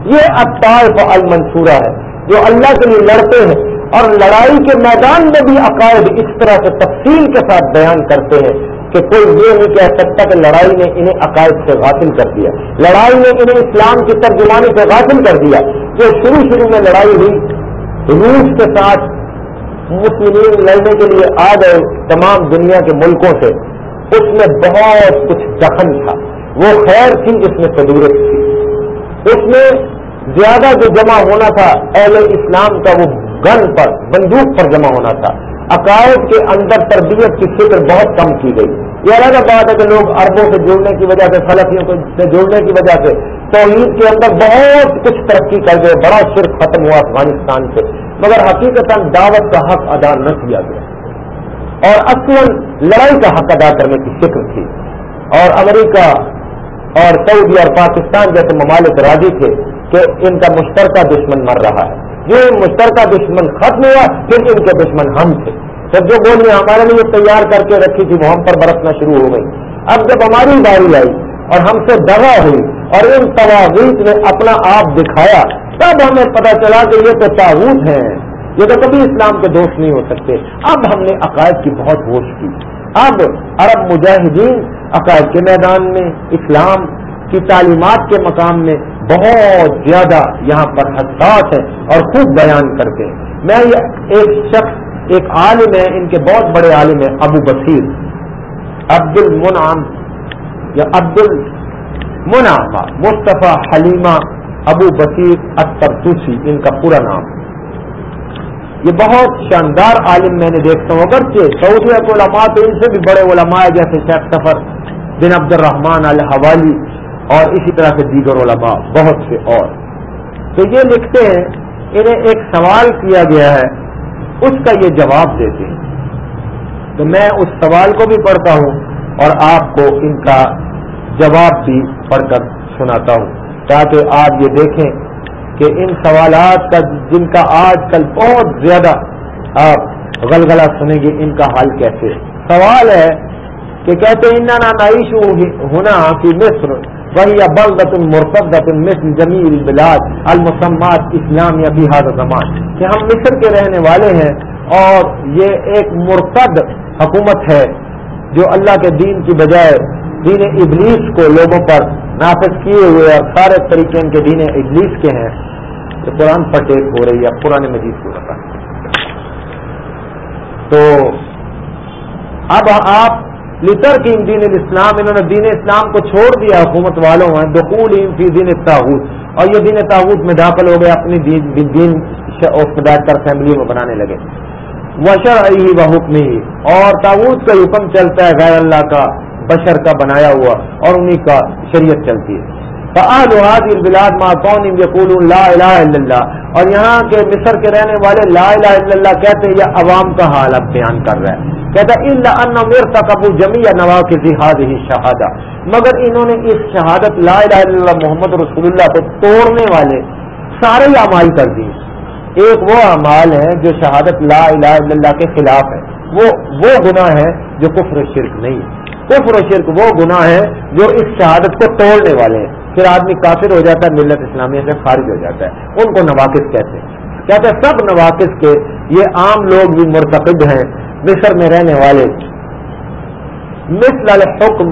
یہ اطاف المنصورہ ہے جو اللہ کے لیے لڑتے ہیں اور لڑائی کے میدان میں بھی عقائد اس طرح سے تفصیل کے ساتھ بیان کرتے ہیں۔ کہ کوئی یہ نہیں کہہ سکتا کہ لڑائی نے انہیں عقائد سے غافل کر دیا۔ لڑائی نے انہیں اسلام کی ترجمانی سے غافل کر دیا۔ جو شروع شروع میں لڑائی ہوئی، روس کے ساتھ مسلمین لڑنے کے لیے آ گئے تمام دنیا کے ملکوں سے۔ اس میں بہت کچھ دخل تھا۔ وہ خیر تھی اس میں ضرورت تھی۔ اس میں زیادہ جو جمع ہونا تھا، اہل اسلام کا وہ گن پر، بندوق پر جمع ہونا تھا۔ عقائد کے اندر تربیت کی فکر بہت کم کی گئی۔ یہ الگ بات ہے کہ لوگ عربوں سے جڑنے کی وجہ سے فلفیوں سے جڑنے کی وجہ سے، توحید کے اندر بہت کچھ ترقی کر گئے، بڑا صرف ختم ہوا افغانستان سے۔ مگر حقیقت دعوت کا حق ادا نہ کیا گیا۔ اور اصل لڑائی کا حق ادا کرنے کی فکر تھی۔ اور امریکہ اور سعودی اور پاکستان جیسے ممالک راضی تھے کہ ان کا مشترکہ دشمن مر رہا ہے۔ یہ مشترکہ دشمن ختم ہوا، پھر ان کے دشمن ہم تھے۔ جب جو گولیاں ہمارے لیے تیار کر کے رکھی تھی وہ ہم پر برسنا شروع ہو گئی۔ اب جب ہماری باری آئی اور ہم سے دگا ہوئی اور ان تواغیت نے اپنا آپ دکھایا، تب ہمیں پتا چلا کہ یہ تو تعوت ہیں۔ یہ تو کبھی اسلام کے دوست نہیں ہو سکتے۔ اب ہم نے عقائد کی بہت ہوش کی۔ اب عرب مجاہدین عقائد کے میدان میں، اسلام کی تعلیمات کے مقام میں بہت زیادہ یہاں پر حساس ہے اور خوب بیان کرتے ہیں۔ میں یہ ایک شخص، ایک عالم ہے، ان کے بہت بڑے عالم ہیں، ابو بصیر عبد المنعم یا عبد المنعم مصطفیٰ حلیمہ، ابو بصیر اترسی ان کا پورا نام۔ یہ بہت شاندار عالم میں نے دیکھتا ہوں۔ اگرچہ سعودی علماء تو ان سے بھی بڑے علماء جیسے شیخ سفر بن عبد الرحمان الحوالی اور اسی طرح سے دیگر علماء، بہت سے اور۔ تو یہ لکھتے ہیں، انہیں ایک سوال کیا گیا ہے، اس کا یہ جواب دیتے ہیں۔ تو میں اس سوال کو بھی پڑھتا ہوں اور آپ کو ان کا جواب بھی پڑھ کر سناتا ہوں، تاکہ آپ یہ دیکھیں کہ ان سوالات کا، جن کا آج کل بہت زیادہ آپ غلغلہ سنیں گے، ان کا حال کیسے؟ سوال ہے کہ کہتے ہیں نائش ہونا کہ مصر. وہی بلدت المرتدت مثل جمیل البلاد المسمات اسلام یا بحاد زمان کہ ہم مصر کے رہنے والے ہیں اور یہ ایک مرتد حکومت ہے جو اللہ کے دین کی بجائے دین ابلیس کو لوگوں پر نافذ کیے ہوئے اور سارے طریقے ان کے دین ابلیس کے ہیں۔ تو قرآن پٹیک ہو رہی ہے پرانے مجید کو بتا۔ تو اب آپ لطر کی دین الاسلام انہوں نے دین اسلام کو چھوڑ دیا، حکومت والوں ہیں۔ دخول فی دین تاحود اور یہ دین تاحود میں داخل ہو گئے، اپنی دین دین کر فیملی میں بنانے لگے۔ وشر علی و حکم ہی اور تاحود کا حکم چلتا ہے، غیر اللہ کا، بشر کا بنایا ہوا، اور انہیں کا شریعت چلتی ہے۔ البلاد ما کون یقول لا الہ الا اللہ اور یہاں کے مصر کے رہنے والے لا الہ الا اللہ کہتے ہیں، یہ عوام کا حال اب بیان کر رہا ہے کہتا اللہ میر تقبو جمی یا نوا کے جہاد ہی شہادہ مگر انہوں نے اس شہادت لا الہ الا اللہ محمد رسول اللہ کو توڑنے والے سارے اعمال کر دیے۔ ایک وہ اعمال ہے جو شہادت لا الہ الا اللہ کے خلاف ہے۔ وہ وہ گناہ ہے جو کفر شرک نہیں۔ کفر و شرک وہ گناہ ہے جو اس شہادت کو توڑنے والے ہیں۔ پھر آدمی کافر ہو جاتا ہے، ملت اسلامیہ سے خارج ہو جاتا ہے۔ ان کو نواقص کہتے ہیں۔ کہتے ہیں، سب نواقص کے یہ عام لوگ بھی مرتقب ہیں۔ مصر میں رہنے والے۔ مثل الحکم،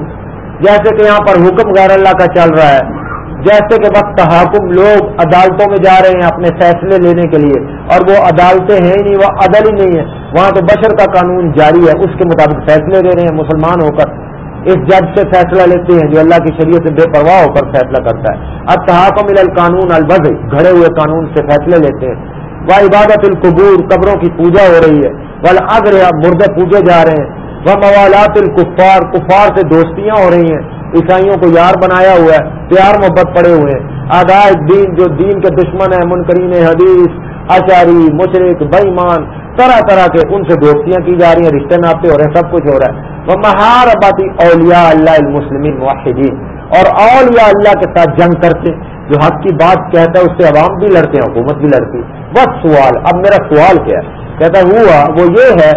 جیسے کہ یہاں پر حکم غیر اللہ کا چل رہا ہے۔ جیسے کہ وقت تحاکم، لوگ عدالتوں میں جا رہے ہیں اپنے فیصلے لینے کے لیے۔ اور وہ عدالتیں ہیں ہی نہیں، وہ عدل ہی نہیں ہے وہاں تو بشر کا قانون جاری ہے، اس کے مطابق فیصلے دے رہے ہیں مسلمان ہو کر۔ اس جج سے فیصلہ لیتے ہیں جو اللہ کی شریعت سے بے پرواہ ہو کر فیصلہ کرتا ہے۔ اب تحاکم القانون البز گھڑے ہوئے قانون سے فیصلے لیتے ہیں۔ وہ عبادت القبور، قبروں کی پوجا ہو رہی ہے۔ وہ اگر مردے پوجے جا رہے ہیں۔ وہ موالات الکفار کفار سے دوستیاں ہو رہی ہیں۔ عیسائیوں کو یار بنایا ہوا ہے، پیار محبت پڑے ہوئے ہیں۔ آدھا دین، جو دین کے دشمن ہیں، منکرین حدیث اشاری مشرق بےمان طرح طرح کے ان سے دوستیاں کی جا رہی ہیں رشتے ناپتے ہو رہے ہیں، سب کچھ ہو رہا ہے۔ وہ مہار آبادی اولیاء اللہ المسلمین واحدین اور اولیاء اللہ کے ساتھ جنگ کرتے، جو حق کی بات کہتا ہے، اس سے عوام بھی لڑتے ہیں، حکومت بھی لڑتی بس سوال، اب میرا سوال کیا ہے؟ کہتا ہوا وہ یہ ہے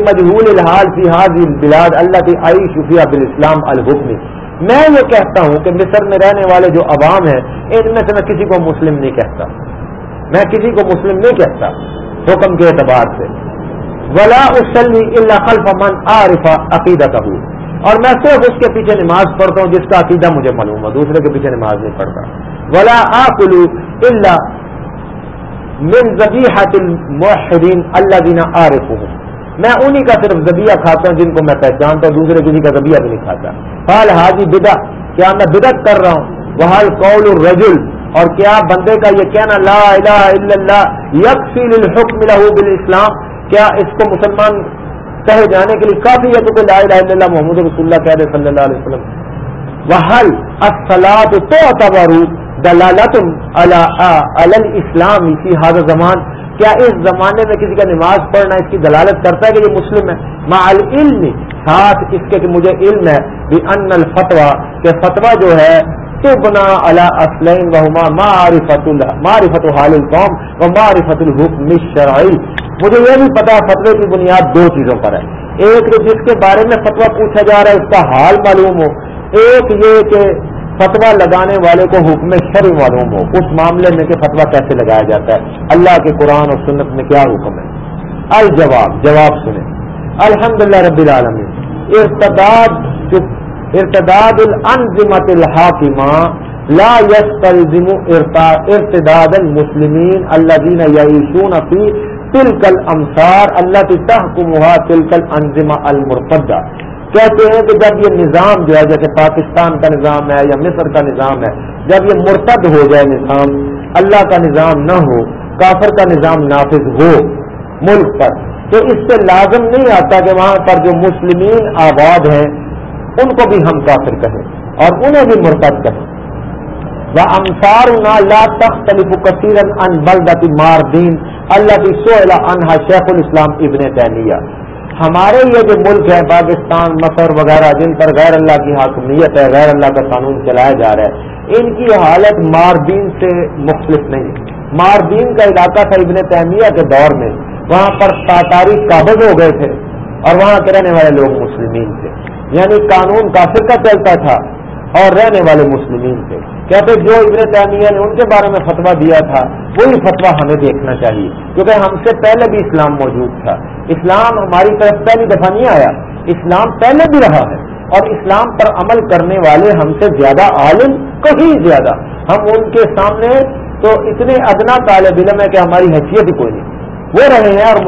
مجہول الحال فی بلاد اللہ کی آئی شفیہ بال اسلام الحکمی میں یہ کہتا ہوں کہ مصر میں رہنے والے جو عوام ہیں، ان میں سے میں کسی کو مسلم نہیں کہتا۔ میں کسی کو مسلم نہیں کہتا حکم کے اعتبار سے۔ ولا اسلی اللہ خلف من عارف عقیدہ کا اور میں صرف اس کے پیچھے نماز پڑھتا ہوں جس کا عقیدہ مجھے معلوم ہے دوسرے کے پیچھے نماز نہیں پڑھتا۔ ولا آکلو اللہ من ذبیحت الموحدین اللہ دینا عارف ہوں میں انہی کا صرف زبیہ کھاتا ہوں جن کو میں پہچانتا ہوں، دوسرے کسی کا زبیہ بھی نہیں کھاتا۔ حال حاجی بدا کیا میں بدت کر رہا ہوں؟ وہ قول الرجل۔ اور کیا بندے کا یہ کہنا لا الہ الا اللہ یکفیل الحکم له بالاسلام، کیا اس کو مسلمان کہے جانے کے لیے کافی ہے تو لا الہ الا اللہ محمد رسول اللہ کہہ دے صلی اللہ علیہ وسلم۔ وہ حل الصلاۃ تو دلالت علی الاسلام اسی حاضر زمان کیا اس زمانے میں کسی کا نماز پڑھنا اس کی دلالت کرتا ہے کہ یہ مسلم ہے؟ مع العلم، ساتھ اس کے کہ مجھے علم ہے۔ بھی ان الفتوا کہ فتوا جو ہے تو بنا اللہ اسلم وہما معرفت معرفت حال القوم و معرفت الحکم شرعی مجھے یہ بھی پتا فتوے کی بنیاد دو چیزوں پر ہے. ایک تو جس کے بارے میں فتوا پوچھا جا رہا ہے، اس کا حال معلوم ہو. ایک یہ کہ فتوا لگانے والے کو حکم شر معلوم ہو. اس معاملے میں کہ فتوا کیسے لگایا جاتا ہے؟ اللہ کے قرآن اور سنت میں کیا حکم ہے؟ الجواب، جواب سنیں. الحمد للہ رب العالمین. ارتداد ارتداد الانظمت الحاکمہ لا يستلزم ارتداد المسلمین الذين يعيشون في تلك الامصار التي تحكمها تلك الانظمه المرتده کہتے ہیں کہ جب یہ نظام جو ہے، جیسے پاکستان کا نظام ہے یا مصر کا نظام ہے، جب یہ مرتد ہو جائے نظام، اللہ کا نظام نہ ہو، کافر کا نظام نافذ ہو ملک پر، تو اس سے لازم نہیں آتا کہ وہاں پر جو مسلمین آباد ہیں ان کو بھی ہم کافر کہیں اور انہیں بھی مرتد کہیں۔ وہ انصار لا تخت کثیر ان بلدتی ماردین اللہ کی سو انہا شیخ الاسلام ابن تیمیہ ہمارے یہ جو ملک ہے پاکستان، مصر وغیرہ، جن پر غیر اللہ کی حاکمیت ہے، غیر اللہ کا قانون چلایا جا رہا ہے، ان کی حالت ماردین سے مختلف نہیں۔ ماردین کا علاقہ تھا ابن تیمیہ کے دور میں۔ وہاں پر تاتاری قابض ہو گئے تھے اور وہاں کے رہنے والے لوگ مسلمین تھے۔ یعنی قانون کافر کا چلتا تھا اور رہنے والے مسلمین تھے۔ کہتے جو ابن تعمیہ نے ان کے بارے میں فتویٰ دیا تھا، وہی فتویٰ ہمیں دیکھنا چاہیے، کیونکہ ہم سے پہلے بھی اسلام موجود تھا۔ اسلام ہماری طرف پہلی دفعہ نہیں آیا، اسلام پہلے بھی رہا ہے۔ اور اسلام پر عمل کرنے والے ہم سے زیادہ عالم، کہیں زیادہ۔ ہم ان کے سامنے تو اتنے ادنا طالب علم ہے کہ ہماری حیثیت ہی کوئی نہیں۔ وہ رہے ہیں اور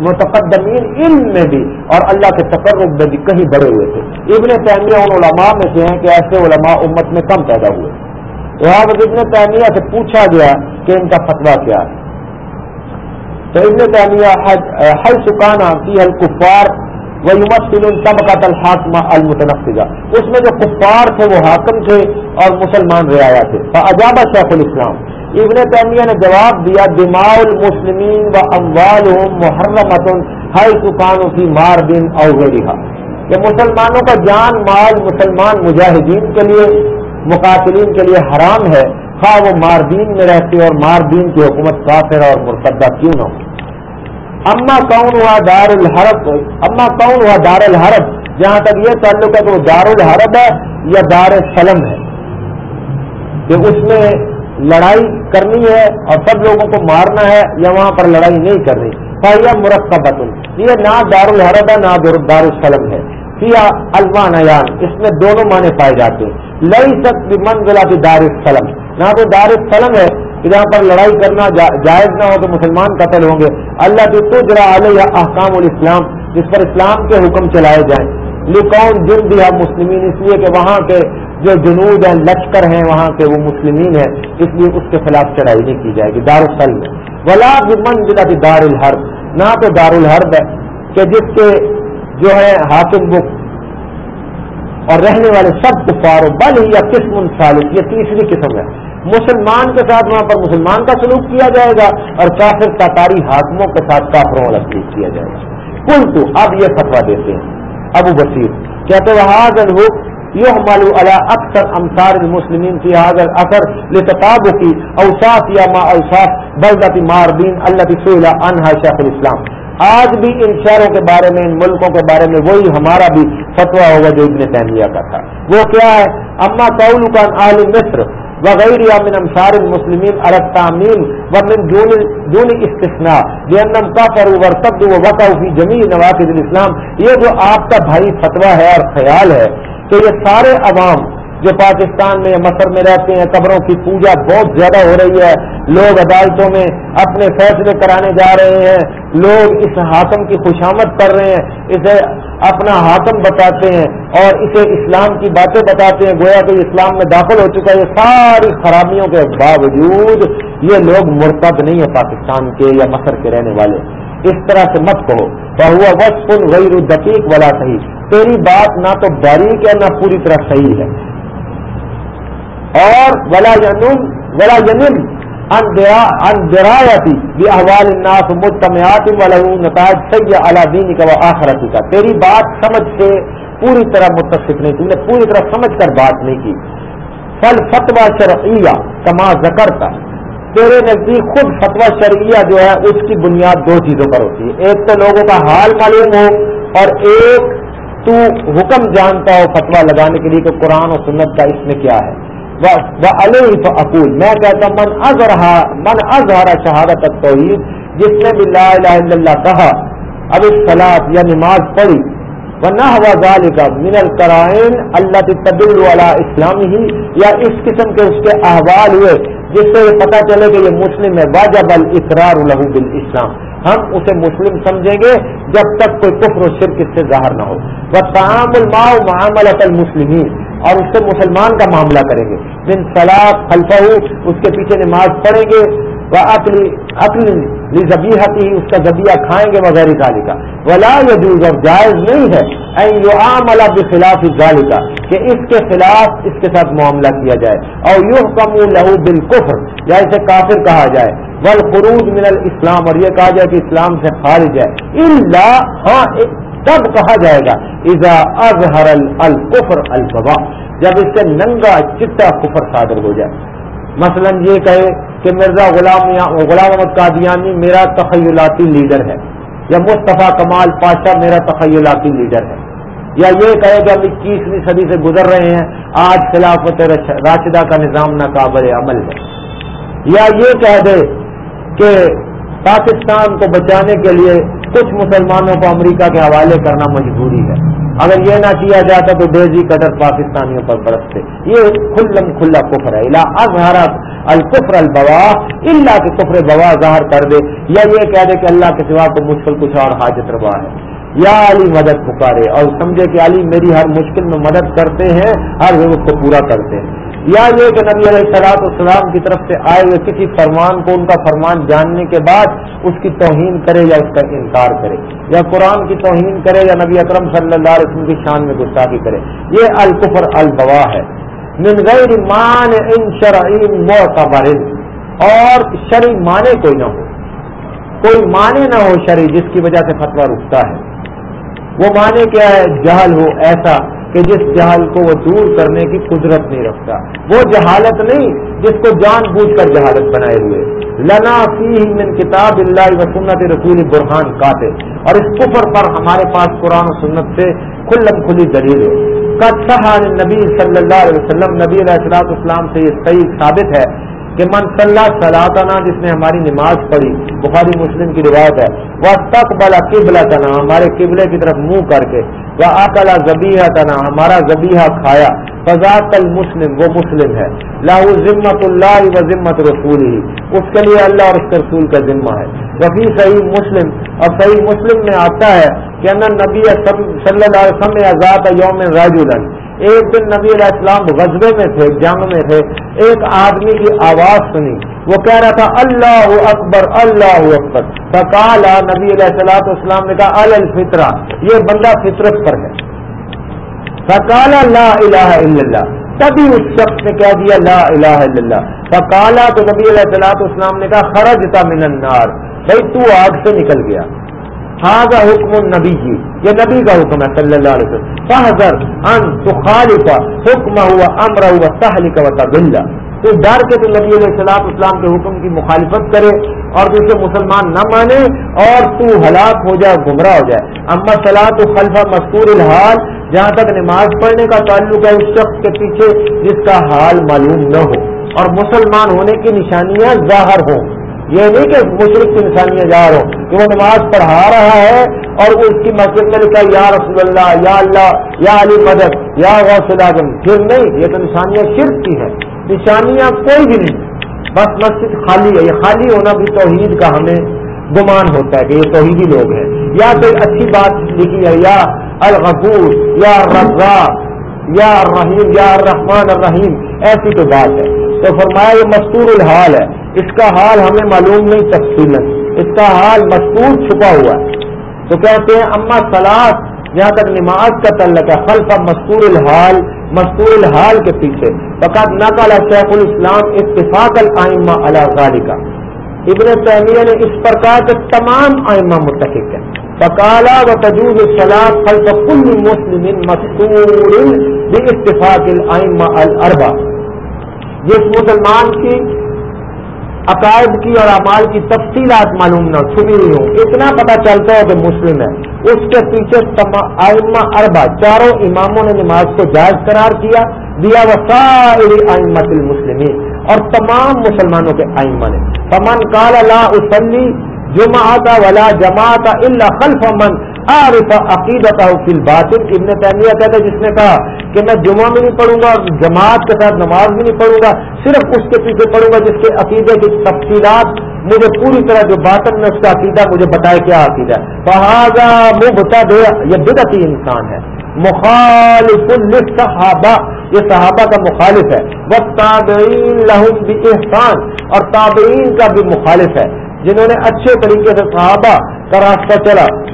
متقدمین علم میں بھی۔ اور اللہ کے تقرب میں بھی کہیں بڑے ہوئے تھے۔ ابن تعمیہ ان علماء میں سے ہیں کہ ایسے علماء امت میں کم پیدا ہوئے۔ وہاں پر ابن تعمیہ سے پوچھا گیا کہ ان کا فتویٰ کیا ہے، تو ابن تعمیہ حل سکانہ کی الکفار وہ یمت طبقات الحاکمہ المتنفذہ۔ اس میں جو کفار تھے وہ حاکم تھے اور مسلمان رعایا تھے۔ عجابہ شیخ الاسلام۔ ابن تیمیہ نے جواب دیا، دماء المسلمین و اموال محرمت ہر سکانوں کی مار دن اوغیرہ کہ مسلمانوں کا جان، مال، مسلمان مجاہدین کے لیے، مقاتلین کے لیے حرام ہے۔ خواہ وہ ماردین میں رہتے اور ماردین کی حکومت کافر اور مرتدہ کیوں نہ ہو۔ اما کون ہوا دار الحرب اما کون ہوا دار الحرب جہاں تک یہ تعلق ہے کہ وہ دار الحرب ہے یا دار سلم ہے۔ کہ اس میں لڑائی کرنی ہے اور سب لوگوں کو مارنا ہے یا وہاں پر لڑائی نہیں کرنی۔ فیا مرکب یہ نہ دار الحرب ہے نہ دار السلم ہے۔ سیا الوان اس میں دونوں معنی پائے جاتے ہیں۔ لئی سک منزلہ دار السلم نہ تو دار السلم ہے کہ جہاں پر لڑائی کرنا جائز نہ ہو تو مسلمان قتل ہوں گے۔ اللہ کی تجرا علیہ احکام الاسلام، جس پر اسلام کے حکم چلائے جائیں۔ لکون جن دیا مسلمین، اس لیے کہ وہاں کے جو جنوب ہیں، لشکر ہیں وہاں کے، وہ مسلمین ہیں، اس لیے اس کے خلاف چڑھائی نہیں کی جائے گی دار السلم ولا بمن ضلع کی دار الحرب نہ تو دار الحرب ہے کہ جس کے جو ہے حاکم بک اور رہنے والے سب کفار بل یا قسم سالک، یہ تیسری قسم ہے۔ مسلمان کے ساتھ وہاں پر مسلمان کا سلوک کیا جائے گا اور کافر تاتاری حاکموں کے ساتھ کافروں والا سلوک کیا جائے گا۔ کل تو اب یہ فتوا دیتے ہیں۔ ابو بصیر کہتے وہ یہ مالو اللہ اکثر امسار المسلمین کی حاضر اثر لتاب کی اوساف یا ما اوساف بلدت ماردین اللہ انہا شیخ الاسلام۔ آج بھی ان شہروں کے بارے میں، ان ملکوں کے بارے میں وہی ہمارا بھی فتوا ہوگا جو ابن تیمیہ کا تھا۔ وہ کیا ہے؟ اما قول کا عال مصر وغیرہ من امسار المسلمین التامین و من دون استثناء جہنم کا پر ورتب و وقع فی جمیع نواقد الاسلام۔ یہ جو آپ کا بھائی فتوا ہے اور خیال ہے کہ یہ سارے عوام جو پاکستان میں مصر میں رہتے ہیں، قبروں کی پوجا بہت زیادہ ہو رہی ہے۔ لوگ عدالتوں میں اپنے فیصلے کرانے جا رہے ہیں۔ لوگ اس حاکم کی خوشامد کر رہے ہیں۔ اسے اپنا حاکم بتاتے ہیں اور اسے اسلام کی باتیں بتاتے ہیں۔ گویا کہ اسلام میں داخل ہو چکا ہے۔ یہ ساری خرابیوں کے باوجود یہ لوگ مرتب نہیں ہے پاکستان کے یا مصر کے رہنے والے۔ اس طرح سے مت کہو۔ ہوا وقت فل غیر الدقیق والا صحیح تیری بات نہ تو باریک ہے، نہ پوری طرح صحیح ہے۔ اور ولا ولا اندرایتی بھی احوال الناس مجتمعات ولو نتائج سید علی دین کا آخرتی کا تیری بات سمجھ سے پوری طرح متفق نہیں تم نے پوری طرح سمجھ کر بات نہیں کی۔ فل فتوا شرعیہ کما ذکر کا تیرے نزدیک خود فتوا شرعیہ جو ہے، اس کی بنیاد دو چیزوں پر ہوتی ہے۔ ایک تو لوگوں کا حال معلوم ہو اور ایک تو حکم جانتا ہو فتوا لگانے کے لیے کہ قرآن و سنت کا اس میں کیا ہے۔ وہ اقول میں کہتا ہوں، من ازرا من ازہرا شہادت توحید جس نے بھی لا الہ الا اللہ کہا، اب اس یا نماز پڑھی وہ نہ ہوا گال کا من القرائن اللہ تبدیل والا اسلامی ہی یا اس قسم کے اس کے احوال ہوئے، جس سے یہ پتہ چلے کہ یہ مسلم ہے واجب الاقرار له بالاسلام۔ ہم اسے مسلم سمجھیں گے جب تک کوئی کفر و شرک اس سے ظاہر نہ ہو۔ وہ تعام الماء معاملت المسلمین اور اس سے مسلمان کا معاملہ کریں گے۔ بن سلاق خلفہ اس کے پیچھے نماز پڑھیں گے۔ وہ عقل زبیحتی اس کا ذبیہ کھائیں گے وغیرہ ظالی کا ولا یجوز اور جائز نہیں ہے۔ یو عام اللہ خلاف ظالی کا کہ اس کے خلاف اس کے ساتھ معاملہ کیا جائے۔ اور یو کم لہو بالکفر یا اسے کافر کہا جائے۔ ول خروج من الاسلام، اور یہ کہا جائے کہ اسلام سے خارج ہے۔ اللہ ہاں تب کہا جائے گا ایزا اظہر الکفر البا جب اس سے ننگا چٹا کفر صادر ہو جائے۔ مثلا یہ کہے کہ مرزا غلام غلام احمد قادیانی میرا تخیلاتی لیڈر ہے، یا مصطفیٰ کمال پاشا میرا تخیلاتی لیڈر ہے۔ یا یہ کہے کہ ہم اکیسویں صدی سے گزر رہے ہیں، آج خلافت راشدہ کا نظام ناقابل عمل ہے۔ یا یہ کہہ دے کہ پاکستان کو بچانے کے لیے کچھ مسلمانوں کو امریکہ کے حوالے کرنا مجبوری ہے۔ اگر یہ نہ کیا جاتا تو ڈیزی جی قدر پاکستانیوں پر برستے۔ یہ کھلم کھلا کفر ہے۔ اظہار الکفر البوا، اللہ کے کفر بوا ظاہر کر دے۔ یا یہ کہہ دے کہ اللہ کے سوا کو مشکل کچھ اور حاجت روا ہے۔ یا علی مدد پکارے۔ اور سمجھے کہ علی میری ہر مشکل میں مدد کرتے ہیں، ہر ضرورت کو پورا کرتے ہیں۔ یا یہ کہ نبی علیہ السلاط السلام کی طرف سے آئے ہوئے کسی فرمان کو، ان کا فرمان جاننے کے بعد اس کی توہین کرے یا اس کا انکار کرے، یا قرآن کی توہین کرے یا نبی اکرم صلی اللہ علیہ وسلم کی شان میں گستاخی کرے۔ یہ الکفر البوا ہے۔ من غیر مان ان شرعی معتبر، اور شرع مانے کوئی نہ ہو۔ کوئی مانے نہ ہو شرع جس کی وجہ سے فتویٰ رکتا ہے۔ وہ مانے کیا ہے؟ جہل ہو، ایسا کہ جس جہال کو وہ دور کرنے کی قدرت نہیں رکھتا۔ وہ جہالت نہیں، جس کو جان بوجھ کر جہالت بنائے ہوئے۔ لنا فی من کتاب اللہ و سنت رسول برحان کاتے۔ اور اس کفر پر ہمارے پاس قرآن و سنت سے کھلم کھلی دلیل ہے۔ نبی صلی اللہ علیہ وسلم، نبی علیہ السلاط اسلام سے یہ صحیح ثابت ہے کہ من صلاح صلاح جس نے ہماری نماز پڑھی، بخاری مسلم کی روایت ہے وہ تک بلا قبلا تنا ہمارے قبلے کی طرف منہ کر کے وہ اکلا زبیہ تنا ہمارا زبیہ کھایا فضاط المسلم، وہ مسلم ہے۔ لاہو ذمت اللہ و ذمت رسول ہی اس کے لیے اللہ اور اس کے رسول کا ذمہ ہے۔ وفی صحیح مسلم، اور صحیح مسلم میں آتا ہے کہ نبی صلی اللہ علیہ وسلم آزاد یوم راج ایک دن نبی علیہ السلام غزبے میں تھے، جنگ میں تھے۔ ایک آدمی کی آواز سنی۔ وہ کہہ رہا تھا، اللہ اکبر اللہ اکبر۔ فکالا نبی علیہ السلاۃ اسلام نے کہا الفطرہ، یہ بندہ فطرت پر ہے۔ فکالا لا الہ الا اللہ۔ تبھی اس شخص نے کہہ دیا، لا الہ الا اللہ۔ فکالا تو نبی علیہ السلاط اسلام نے کہا خرج من النار۔ بھائی تو آگ سے نکل گیا۔ حاضہ حکم النبی جی یہ نبی کا حکم ہے صلی اللہ علیہ وسلم. فحضر ان تو خالفا حکم ہوا امر ہوا تحلق و تبلہ تو ڈر کے تو نبی علیہ السلام اسلام کے حکم کی مخالفت کرے اور تو اسے مسلمان نہ مانے اور تو ہلاک ہو جائے گمراہ ہو جائے. اما صلاح تو خلفہ مذکور الحال، جہاں تک نماز پڑھنے کا تعلق ہے، اس شخص کے پیچھے جس کا حال معلوم نہ ہو اور مسلمان ہونے کی نشانیاں ظاہر ہوں۔ یہ نہیں کہ مشرق کی نشانیاں جا رہا ہوں، کہ وہ نماز پڑھا رہا ہے اور وہ اس کی مسجد میں لکھا یا رسول اللہ، یا اللہ، یا علی مدد، یا غوث اعظم پھر نہیں، یہ تو نشانیاں شرک کی ہے نشانیاں کوئی بھی نہیں۔ بس مسجد خالی ہے۔ یہ خالی ہونا بھی توحید کا ہمیں گمان ہوتا ہے کہ یہ توحیدی لوگ ہیں۔ یا کوئی اچھی بات لکھی ہے، یا الغفور، یا رضا یا الرحیم، یا الرحمن الرحیم، ایسی تو بات ہے۔ تو فرمایا یہ مستور الحال ہے۔ اس کا حال ہمیں معلوم نہیں تفصیل اس کا حال مشکور چھپا ہوا ہے۔ تو کہتے ہیں، اما سلاد جہاں تک نماز کا تعلق ہے۔ خلف مستور الحال مستور الحال کے پیچھے۔ فقط نقل شیخ الاسلام اتفاق الائمہ اللہ کا ابن تیمیہ نے اس پرکار کے تمام آئمہ متحق ہے فقالا و تجوز سلاد خلف کل مسلم مستور اتفاق الائمہ الربا جس مسلمان کی عقائد کی اور اعمال کی تفصیلات معلوم نہ چھپی ہوئی ہوں۔ اتنا پتہ چلتا ہے کہ مسلم ہے۔ اس کے پیچھے آئمہ اربا چاروں اماموں نے نماز کو جائز قرار کیا، دیا وسائل آئمت المسلمین اور تمام مسلمانوں کے آئمہ نے۔ پمن کال اللہ وسلی جمع ولا جماعت اللہ خلف من عارف عقیدت فی ابن تیمیہ کہتا ہے جس نے کہا کہ میں جمعہ بھی نہیں پڑھوں گا اور جماعت کے ساتھ نماز بھی نہیں پڑھوں گا، صرف اس کے پیچھے پڑھوں گا جس کے عقیدے کی تفصیلات مجھے پوری طرح جو باطن میں اس کا عقیدہ مجھے بتائے کیا عقیدہ ہے۔ مبتا دے یہ بدعتی انسان ہے۔ مخالف صحابہ یہ صحابہ کا مخالف ہے۔ وہ تابعین لہم بھی احسان اور تابعین کا بھی مخالف ہے۔ جنہوں نے اچھے طریقے سے صحابہ کا راستہ چلا۔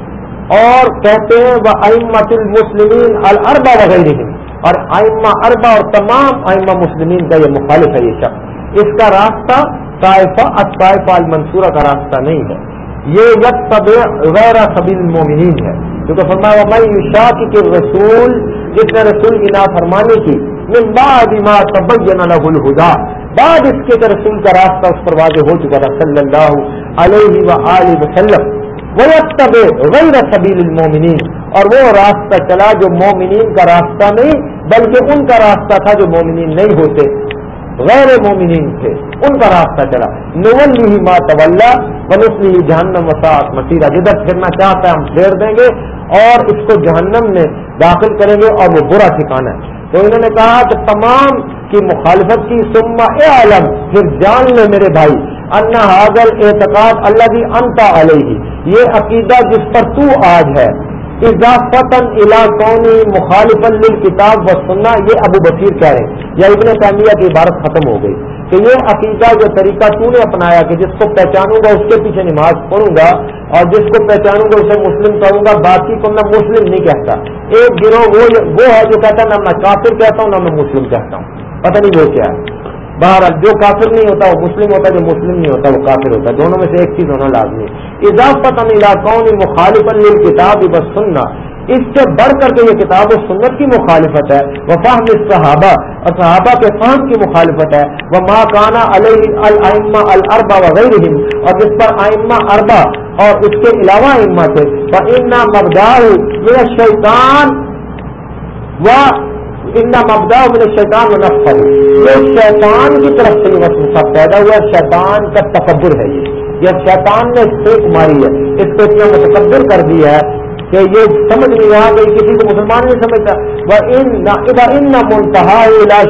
اور کہتے ہیں وہ امت المسلمین الربا وغیرہ اور آئمہ اربا اور تمام آئمہ مسلمین کا یہ مخالف ہے یہ شخص۔ اس کا راستہ طائفہ اطائفہ المنصورہ کا راستہ نہیں ہے۔ یہ یک طب غیر سبیل المومنین ہے۔ کیونکہ فرمایا میں شاہ کی رسول جس نے رسول کی نافرمانی کی، من بعد ما تبین له الهدى۔ بعد اس کے رسول کا راستہ اس پر واضح ہو چکا تھا، صلی اللہ علیہ وآلہ وسلم۔ غیر سبیل المومنین اور وہ راستہ چلا جو مومنین کا راستہ نہیں، بلکہ ان کا راستہ تھا جو مومنین نہیں ہوتے۔ غیر مومنین تھے، ان کا راستہ چلا۔ نول ہی ماں طول بنسلی جہنم وساط مسیرہ جدھر پھرنا چاہتا ہے ہم پھیر دیں گے اور اس کو جہنم میں داخل کریں گے اور وہ برا ٹھکانا ہے۔ تو انہوں نے کہا کہ تمام کی مخالفت کی سما اے عالم پھر جان لے میرے بھائی انا حاضر اعتقاد اللہ کی انتا علیہ یہ عقیدہ جس پر تو آج ہے اضافت علاقونی مخالف کتاب و سننا یہ ابو بصیر کہہ رہے ہیں۔ یا ابن تعمیہ کی عبارت ختم ہو گئی کہ یہ عقیدہ جو طریقہ تو نے اپنایا کہ جس کو پہچانوں گا، اس کے پیچھے نماز پڑھوں گا اور جس کو پہچانوں گا، اسے مسلم کہوں گا۔ باقی کو میں مسلم نہیں کہتا۔ ایک گروہ وہ وہ ہے جو کہتا نہ میں کافر کہتا ہوں، نہ میں مسلم کہتا ہوں۔ پتہ نہیں وہ کیا ہے۔ باہر جو کافر نہیں ہوتا، وہ مسلم ہوتا جو مسلم نہیں ہوتا، وہ کافر ہوتا دونوں میں سے ایک چیز ہونا لازمی ہے۔ اضافت علاقوں مخالف کتاب بس سننا اس سے بڑھ کر کے یہ کتاب و سنت کی مخالفت ہے. وہ صحابہ اور صحابہ کے فہم کی مخالفت ہے. وہ ماں کانا الما الربا وغیرہ اور جس پر آئمہ اربا اور اس کے علاوہ ائمہ تھے. وہ انا مبدار میرا شیطان و انا مبدا میرے شیطان و نفر یہ شیطان کی طرف سے یہ سب پیدا ہوا شیطان کا تکبر ہے یہ. یہ شیطان نے سیک ماری ہے، اس کو اتنا متکبر کر دیا ہے کہ یہ سمجھ نہیں آ گئی کسی کو مسلمان نہیں سمجھتا۔ وہ ان منتہا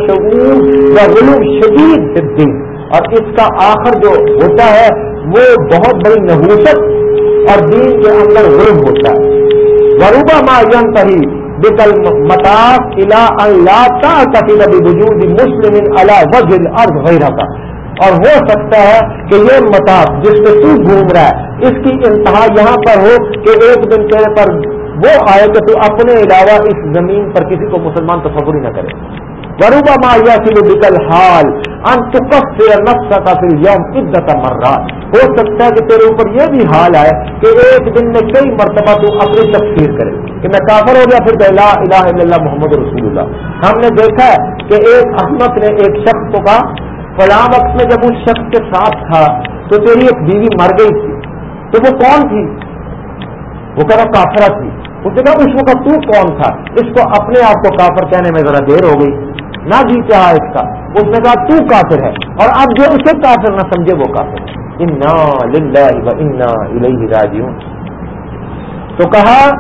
شعور غلوم شدید صدی اور اس کا آخر جو ہوتا ہے، وہ بہت بڑی نحوست اور دین کے اندر غلوم ہوتا ہے۔ غروبہ ما ین تہی بکل متاف الا اللہ کا تفیل وجود مسلم اللہ وزل ارض غیرہ کا اور ہو سکتا ہے کہ یہ متاف جس میں تو گھوم رہا ہے، اس کی انتہا یہاں پر ہو کہ ایک دن تیرے پر وہ آئے کہ تو اپنے علاوہ اس زمین پر کسی کو مسلمان تصور ہی نہ کرے۔ وروبا ما یاسل بکل حال ان تکفر نفس عدت ہو سکتا ہے کہ تیرے اوپر یہ بھی حال آئے کہ ایک دن میں کئی مرتبہ تو اپنی تفسیر کرے۔ کہ میں کافر ہو گیا، پھر لا الہ الا اللہ محمد رسول اللہ۔ ہم نے دیکھا ہے کہ ایک احمد نے ایک شخص کو کہا فلاں وقت میں جب اس شخص کے ساتھ تھا تو تیری ایک بیوی مر گئی تھی، تو وہ کون تھی؟ وہ کہہ رہا تھی۔ اس نے کہا، اس وقت تو کون تھا؟ اس کو اپنے آپ کو کافر کہنے میں ذرا دیر ہو گئی۔ نہ جی کیا اس کا؟ اس نے کہا، تو کافر ہے۔ اور اب جو اسے کافر نہ سمجھے، وہ کافر ہے۔ انا و انا راجیوں تو کہا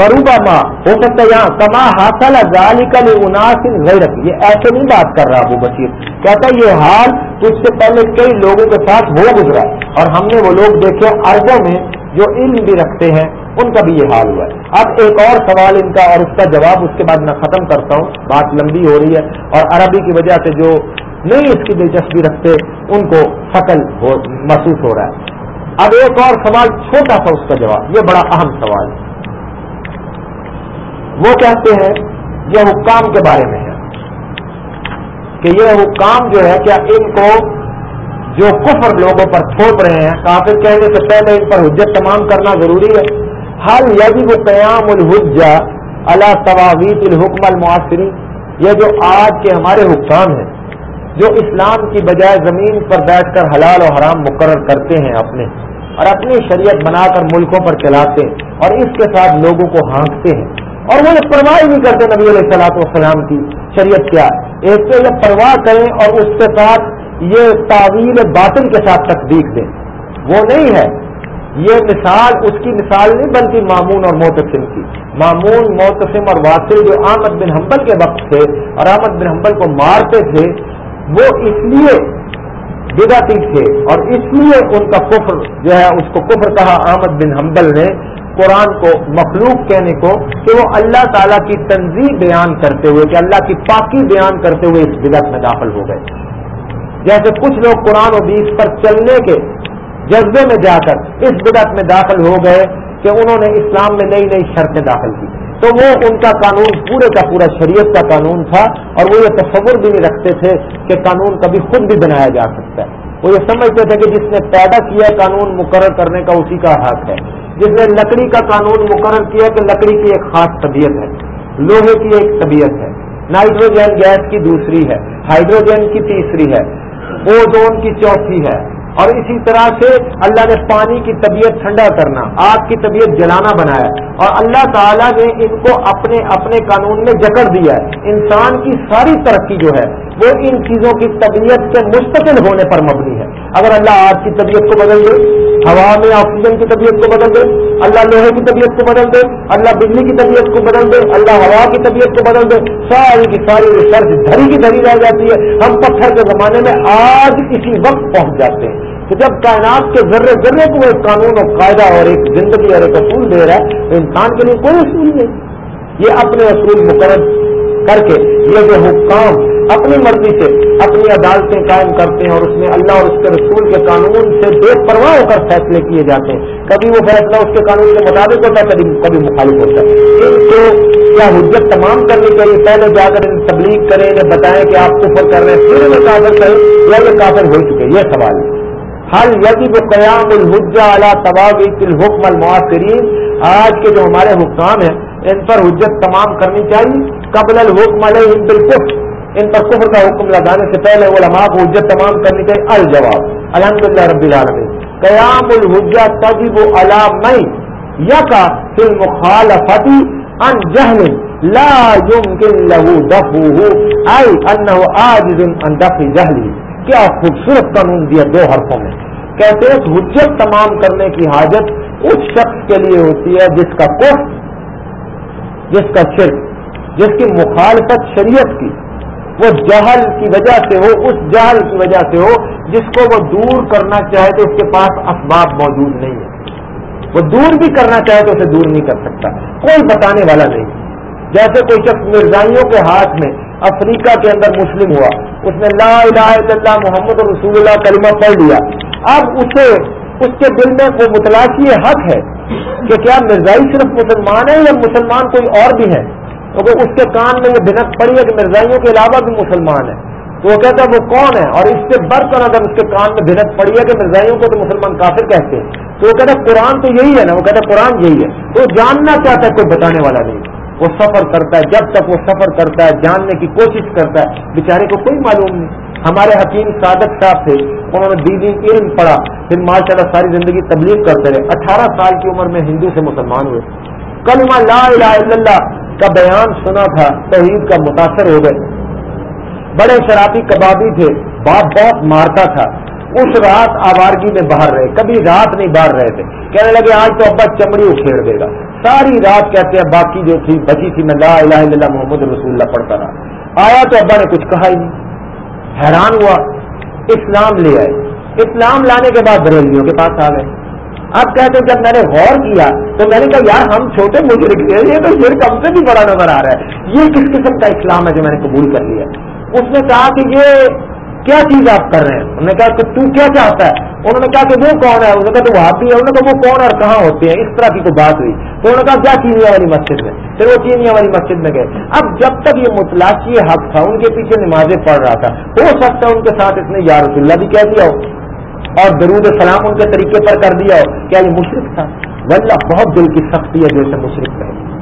وروبا ماں ہو سکتا ہے یہاں کما حاصل ذالکل اناسن غیرت یہ ایسے نہیں بات کر رہا ابو بشیر۔ کہتا یہ حال اس سے پہلے کئی لوگوں کے ساتھ ہو گزرا اور ہم نے وہ لوگ دیکھے اربوں میں جو علم بھی رکھتے ہیں، ان کا بھی یہ حال ہوا ہے۔ اب ایک اور سوال ان کا، اور اس کا جواب اس کے بعد میں ختم کرتا ہوں۔ بات لمبی ہو رہی ہے، اور عربی کی وجہ سے جو نہیں اس کی دلچسپی رکھتے، ان کو فقل محسوس ہو رہا ہے۔ اب ایک اور سوال، چھوٹا سا اس کا جواب، یہ بڑا اہم سوال ہے۔ وہ کہتے ہیں یہ حکام کے بارے میں ہے کہ یہ حکام جو ہے کیا ان کو جو کفر لوگوں پر تھوپ رہے ہیں، کافر کہنے سے پہلے ان پر حجت تمام کرنا ضروری ہے۔ حال یدی وہ قیام الحجا اللہ طواویت الحکم المعاصری یہ جو آج کے ہمارے حکام ہیں، جو اسلام کی بجائے زمین پر بیٹھ کر حلال و حرام مقرر کرتے ہیں اپنے، اور اپنی شریعت بنا کر ملکوں پر چلاتے ہیں، اور اس کے ساتھ لوگوں کو ہانکتے ہیں۔ اور وہ یہ پرواہ نہیں کرتے نبی علیہ السلاط والسلام کی شریعت کیا۔ ایک تو یہ پرواہ کریں اور اس کے ساتھ یہ تعویل باطن کے ساتھ تصدیق دیں۔ وہ نہیں ہے۔ یہ مثال، اس کی مثال نہیں بلکہ معمون اور محتسم کی۔ معمون محتسم اور واصل جو احمد بن حنبل کے وقت تھے اور احمد بن حنبل کو مارتے تھے، وہ اس لیے بداتی تھے اور اس لیے ان کا کفر جو ہے، اس کو کفر کہا احمد بن حنبل نے۔ قرآن کو، مخلوق کہنے کو، کہ وہ اللہ تعالیٰ کی تنظیم بیان کرتے ہوئے، کہ اللہ کی پاکی بیان کرتے ہوئے اس بدعت میں داخل ہو گئے۔ جیسے کچھ لوگ قرآن و حدیث پر چلنے کے جذبے میں جا کر اس بدعت میں داخل ہو گئے کہ انہوں نے اسلام میں نئی نئی شرطیں داخل کی۔ تو وہ ان کا قانون پورے کا پورا شریعت کا قانون تھا، اور وہ یہ تصور بھی نہیں رکھتے تھے کہ قانون کبھی خود بھی بنایا جا سکتا ہے۔ وہ یہ سمجھتے تھے کہ جس نے پیدا کیا قانون مقرر کرنے کا اسی کا حق ہے۔ جس نے لکڑی کا قانون مقرر کیا کہ لکڑی کی ایک خاص طبیعت ہے، لوہے کی ایک طبیعت ہے، نائٹروجن گیس کی دوسری ہے، ہائیڈروجن کی تیسری ہے، اوزون کی چوتھی ہے۔ اور اسی طرح سے اللہ نے پانی کی طبیعت ٹھنڈا کرنا، آگ کی طبیعت جلانا بنایا۔ اور اللہ تعالیٰ نے ان کو اپنے اپنے قانون میں جکڑ دیا ہے۔ انسان کی ساری ترقی جو ہے، وہ ان چیزوں کی طبیعت کے مستقل ہونے پر مبنی ہے۔ اگر اللہ آگ کی طبیعت کو بدل دے ہوا میں آکسیجن کی طبیعت کو بدل دے، اللہ لوہے کی طبیعت کو بدل دے، اللہ بجلی کی طبیعت کو بدل دے، اللہ ہوا کی طبیعت کو بدل دے، ساری کی ساری ریسرچ دھری کی دھری رہ جاتی ہے۔ ہم پتھر کے زمانے میں آج اسی وقت پہنچ جاتے ہیں تو جب کائنات کے ذرے ذرے کو ایک قانون و قاعدہ اور ایک زندگی اور ایک اصول دے رہا ہے، تو انسان کے لیے کوئی اصول نہیں۔ یہ اپنے اصول مقرر کر کے یہ جو حکام اپنی مرضی سے اپنی عدالتیں قائم کرتے ہیں اور اس میں اللہ اور اس کے رسول کے قانون سے بے پرواہ ہو کر فیصلے کیے جاتے ہیں۔ کبھی وہ فیصلہ اس کے قانون کے مطابق ہوتا ہے، کبھی کبھی مخالف ہوتا ہے۔ ان کو کیا حجت تمام کرنی چاہیے؟ پہلے جا کر ان تبلیغ کریں، انہیں بتائیں کہ آپ کفر کر رہے ہیں۔ پھر انہیں کافر کریں۔ یا یہ کافر ہو چکے یہ سوال ہے۔ حل یدی وہ قیام الحجا اعلیٰ طباغ الحکم المعاصرین؟ آج کے جو ہمارے حکام ہیں، ان پر حجت تمام کرنی چاہیے۔ قبل الحکم علیہ بالکل ان پر کفر کا حکم لگانے سے پہلے علماء کو حجت تمام کرنی چاہیے۔ الجواب الحمد للہ رب العالمین۔ قیام الحجا تجب علامئی یا کا فل مخالفتی ان جہل لا يمكن له دفعه اي انه عاجز عن دفع جهله کیا خوبصورت قانون دیا دو حرفوں میں۔ کہتے ہیں حجت تمام کرنے کی حاجت اس شخص کے لیے ہوتی ہے جس کا کف جس کا شرک، جس کی مخالفت شریعت کی۔ وہ جہل کی وجہ سے ہو، اس جہل کی وجہ سے ہو، جس کو وہ دور کرنا چاہے تو اس کے پاس اسباب موجود نہیں ہے وہ دور بھی کرنا چاہے تو اسے دور نہیں کر سکتا۔ کوئی بتانے والا نہیں۔ جیسے کوئی شخص مرزائیوں کے ہاتھ میں افریقہ کے اندر مسلم ہوا، اس نے لا الہ الا اللہ محمد رسول اللہ کلمہ پڑھ لیا۔ اب اسے، اس کے دل میں وہ متلاشی حق ہے کہ کیا مرزائی صرف مسلمان ہے یا مسلمان کوئی اور بھی ہے؟ کیونکہ اس کے کان میں یہ بھنک پڑی ہے کہ مرزائیوں کے علاوہ بھی مسلمان ہے تو وہ کہتا ہے وہ کون ہے؟ اور اس سے بڑھ کر اگر اس کے کان میں بھنک پڑی ہے کہ مرزائیوں کو تو مسلمان کافر کہتے ہیں۔ تو وہ کہتا ہے قرآن تو یہی ہے نا، وہ کہتا ہے قرآن یہی ہے۔ تو جاننا چاہتا ہے کوئی بتانے والا نہیں۔ وہ سفر کرتا ہے، جب تک وہ سفر کرتا ہے، جاننے کی کوشش کرتا ہے، بیچارے کو کوئی معلوم نہیں۔ ہمارے حکیم صادق صاحب تھے، انہوں نے دیدی علم پڑھا، پھر ماشاء اللہ ساری زندگی تبلیغ کرتے رہے۔ اٹھارہ سال کی عمر میں ہندو سے مسلمان ہوئے۔ کلمہ لا الہ الا اللہ کا بیان سنا تھا، توحید کا متاثر ہو گئے۔ بڑے شرابی کبابی تھے، باپ بہت مارتا تھا۔ اس رات آوارگی میں باہر رہے، کبھی رات نہیں باہر رہے تھے۔ کہنے لگے، آج تو ابا چمڑی اکھیڑ دے گا۔ ساری رات کہتے ہیں، باقی جو تھی، بچی تھی، میں لا الہ الا اللہ محمد رسول اللہ پڑھتا رہا۔ آیا تو ابا نے کچھ کہا ہی نہیں۔ حیران ہوا، اسلام لے آئے۔ اسلام لانے کے بعد بریلیوں کے پاس آ گئے۔ اب کہتے جب میں نے غور کیا تو میں نے کہا، یار، ہم چھوٹے مجرک ہیں. یہ تو شرک ہم سے بھی بڑا نظر آ رہا ہے۔ یہ کس قسم کا اسلام ہے جو میں نے قبول کر لیا؟ اس نے کہا کہ یہ کیا چیز آپ کر رہے ہیں؟ انہوں نے کہا کہ تو کیا چاہتا ہے؟ انہوں نے کہا کہ وہ کون ہے؟ انہوں نے کہا، تو وہاں بھی ہے انہوں نے کہا، وہ کون اور کہاں ہوتے ہیں؟ اس طرح کی کوئی بات ہوئی۔ تو انہوں نے کہا، کیا چینیا والی مسجد میں؟ پھر وہ چینیا والی مسجد میں گئے۔ اب جب تک یہ متلاشی حق تھا، ان کے پیچھے نمازیں پڑھ رہا تھا، ہو سکتا ہے ان کے ساتھ اس نے یا رسول اللہ بھی کہہ دیا ہو۔ اور درود سلام ان کے طریقے پر کر دیا ہو۔ کیا یہ مشرق تھا؟ واللہ، بہت دل کی سختی ہے جیسے مشرق ہے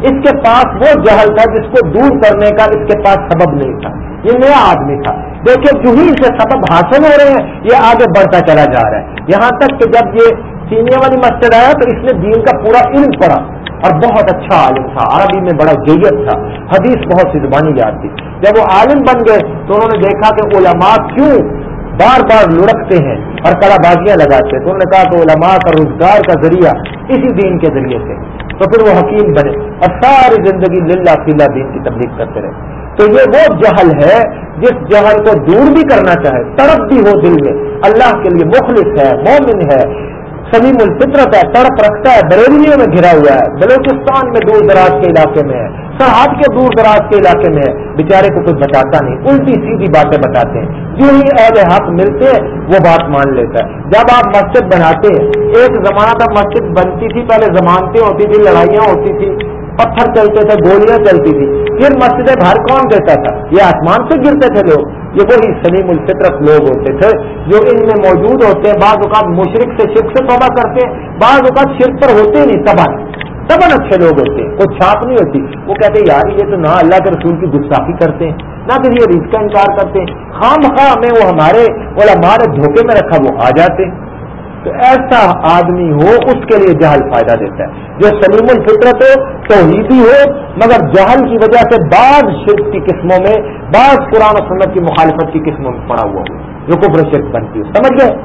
اس کے پاس وہ جہل تھا جس کو دور کرنے کا اس کے پاس سبب نہیں تھا۔ یہ نیا آدمی تھا۔ دیکھیں، جو ہی سے سبب حاصل ہو رہے ہیں، یہ آگے بڑھتا چلا جا رہا ہے۔ یہاں تک کہ جب یہ سینیا والی مسجد آیا، تو اس نے دین کا پورا علم پڑا اور بہت اچھا عالم تھا۔ عربی میں بڑا جیت تھا۔ حدیث بہت سی زبانی یاد تھی۔ جب وہ عالم بن گئے، تو انہوں نے دیکھا کہ علماء کیوں بار بار لڑکتے ہیں۔ اور کڑا بازیاں لگاتے تو انہوں نے کہا کہ علماء کا روزگار کا ذریعہ اسی دین کے ذریعے سے۔ تو پھر وہ حکیم بنے اور ساری زندگی للہ فیلہ دین کی تبلیغ کرتے رہے۔ تو یہ وہ جہل ہے جس جہل کو دور بھی کرنا چاہے، تڑپ بھی ہو دل میں۔ اللہ کے لیے مخلص ہے، مومن ہے۔ سلیم الفطرت ہے، تڑپ رکھتا ہے، بریلیوں میں گھرا ہوا ہے، بلوچستان میں دور دراز کے علاقے میں ہے، سرحد کے دور دراز کے علاقے میں ہے۔ بیچارے کو کچھ بتاتا نہیں، الٹی سیدھی باتیں بتاتے ہیں۔ جو ہی اہل حق ملتے ہیں، وہ بات مان لیتا ہے۔ جب آپ مسجد بناتے ہیں، ایک زمانہ تک مسجد بنتی تھی، پہلے زمانتیں ہوتی تھی لڑائیاں ہوتی تھی پتھر چلتے تھے، گولیاں چلتی تھی پھر مسجد بھر کون دیتا تھا؟ یہ آسمان سے گرتے تھے لوگ۔ یہ وہی سلیم الفطرت لوگ ہوتے تھے جو ان میں موجود ہوتے ہیں۔ بعض اوقات مشرق سے شرک سے توبہ کرتے ہیں۔ بعض اوقات شرک پر ہوتے نہیں، تباہ تبن اچھے لوگ ہوتے ہیں۔ چھاپ نہیں ہوتی۔ وہ کہتے ہیں، یار، یہ تو نہ اللہ کے رسول کی گستاخی کرتے ہیں، نہ پھر یہ ریس کا انکار کرتے ہیں۔ خام خواہ میں وہ ہمارے ہمارے دھوکے میں رکھا، وہ آ جاتے ہیں۔ تو ایسا آدمی ہو، اس کے لیے جہل فائدہ دیتا ہے۔ جو سلیم الفطرت ہو، توحیدی ہو، مگر جہل کی وجہ سے بعض شرک کی قسموں میں، بعض قرآن و سنت کی مخالفت کی قسموں میں پڑا ہوا ہو۔ جو کفر شرک بنتی ہے سمجھ گئے؟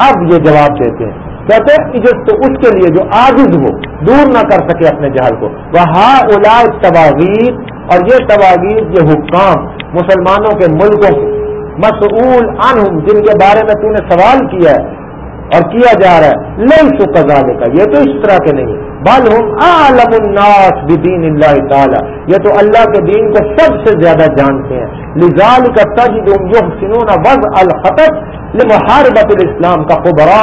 اب یہ جواب دیتے ہیں۔ کہتے ہیں تو اس کے لیے جو عاجز ہو، دور نہ کر سکے اپنے جہل کو۔ وہ ہاں اولا تواغیر اور یہ تواغیر یہ حکام مسلمانوں کے ملکوں کے۔ مسعول ان جن کے بارے میں تو نے سوال کیا ہے۔ اور کیا جا رہا ہے؟ لئی سو کزانے کا یہ تو اس طرح کے نہیں بل ہوں عالم الناس بدین اللہ تعالی، یہ تو اللہ کے دین کو سب سے زیادہ جانتے ہیں۔ لزال کا تجد سنون وز الخط لمحاربت الاسلام کا خبرا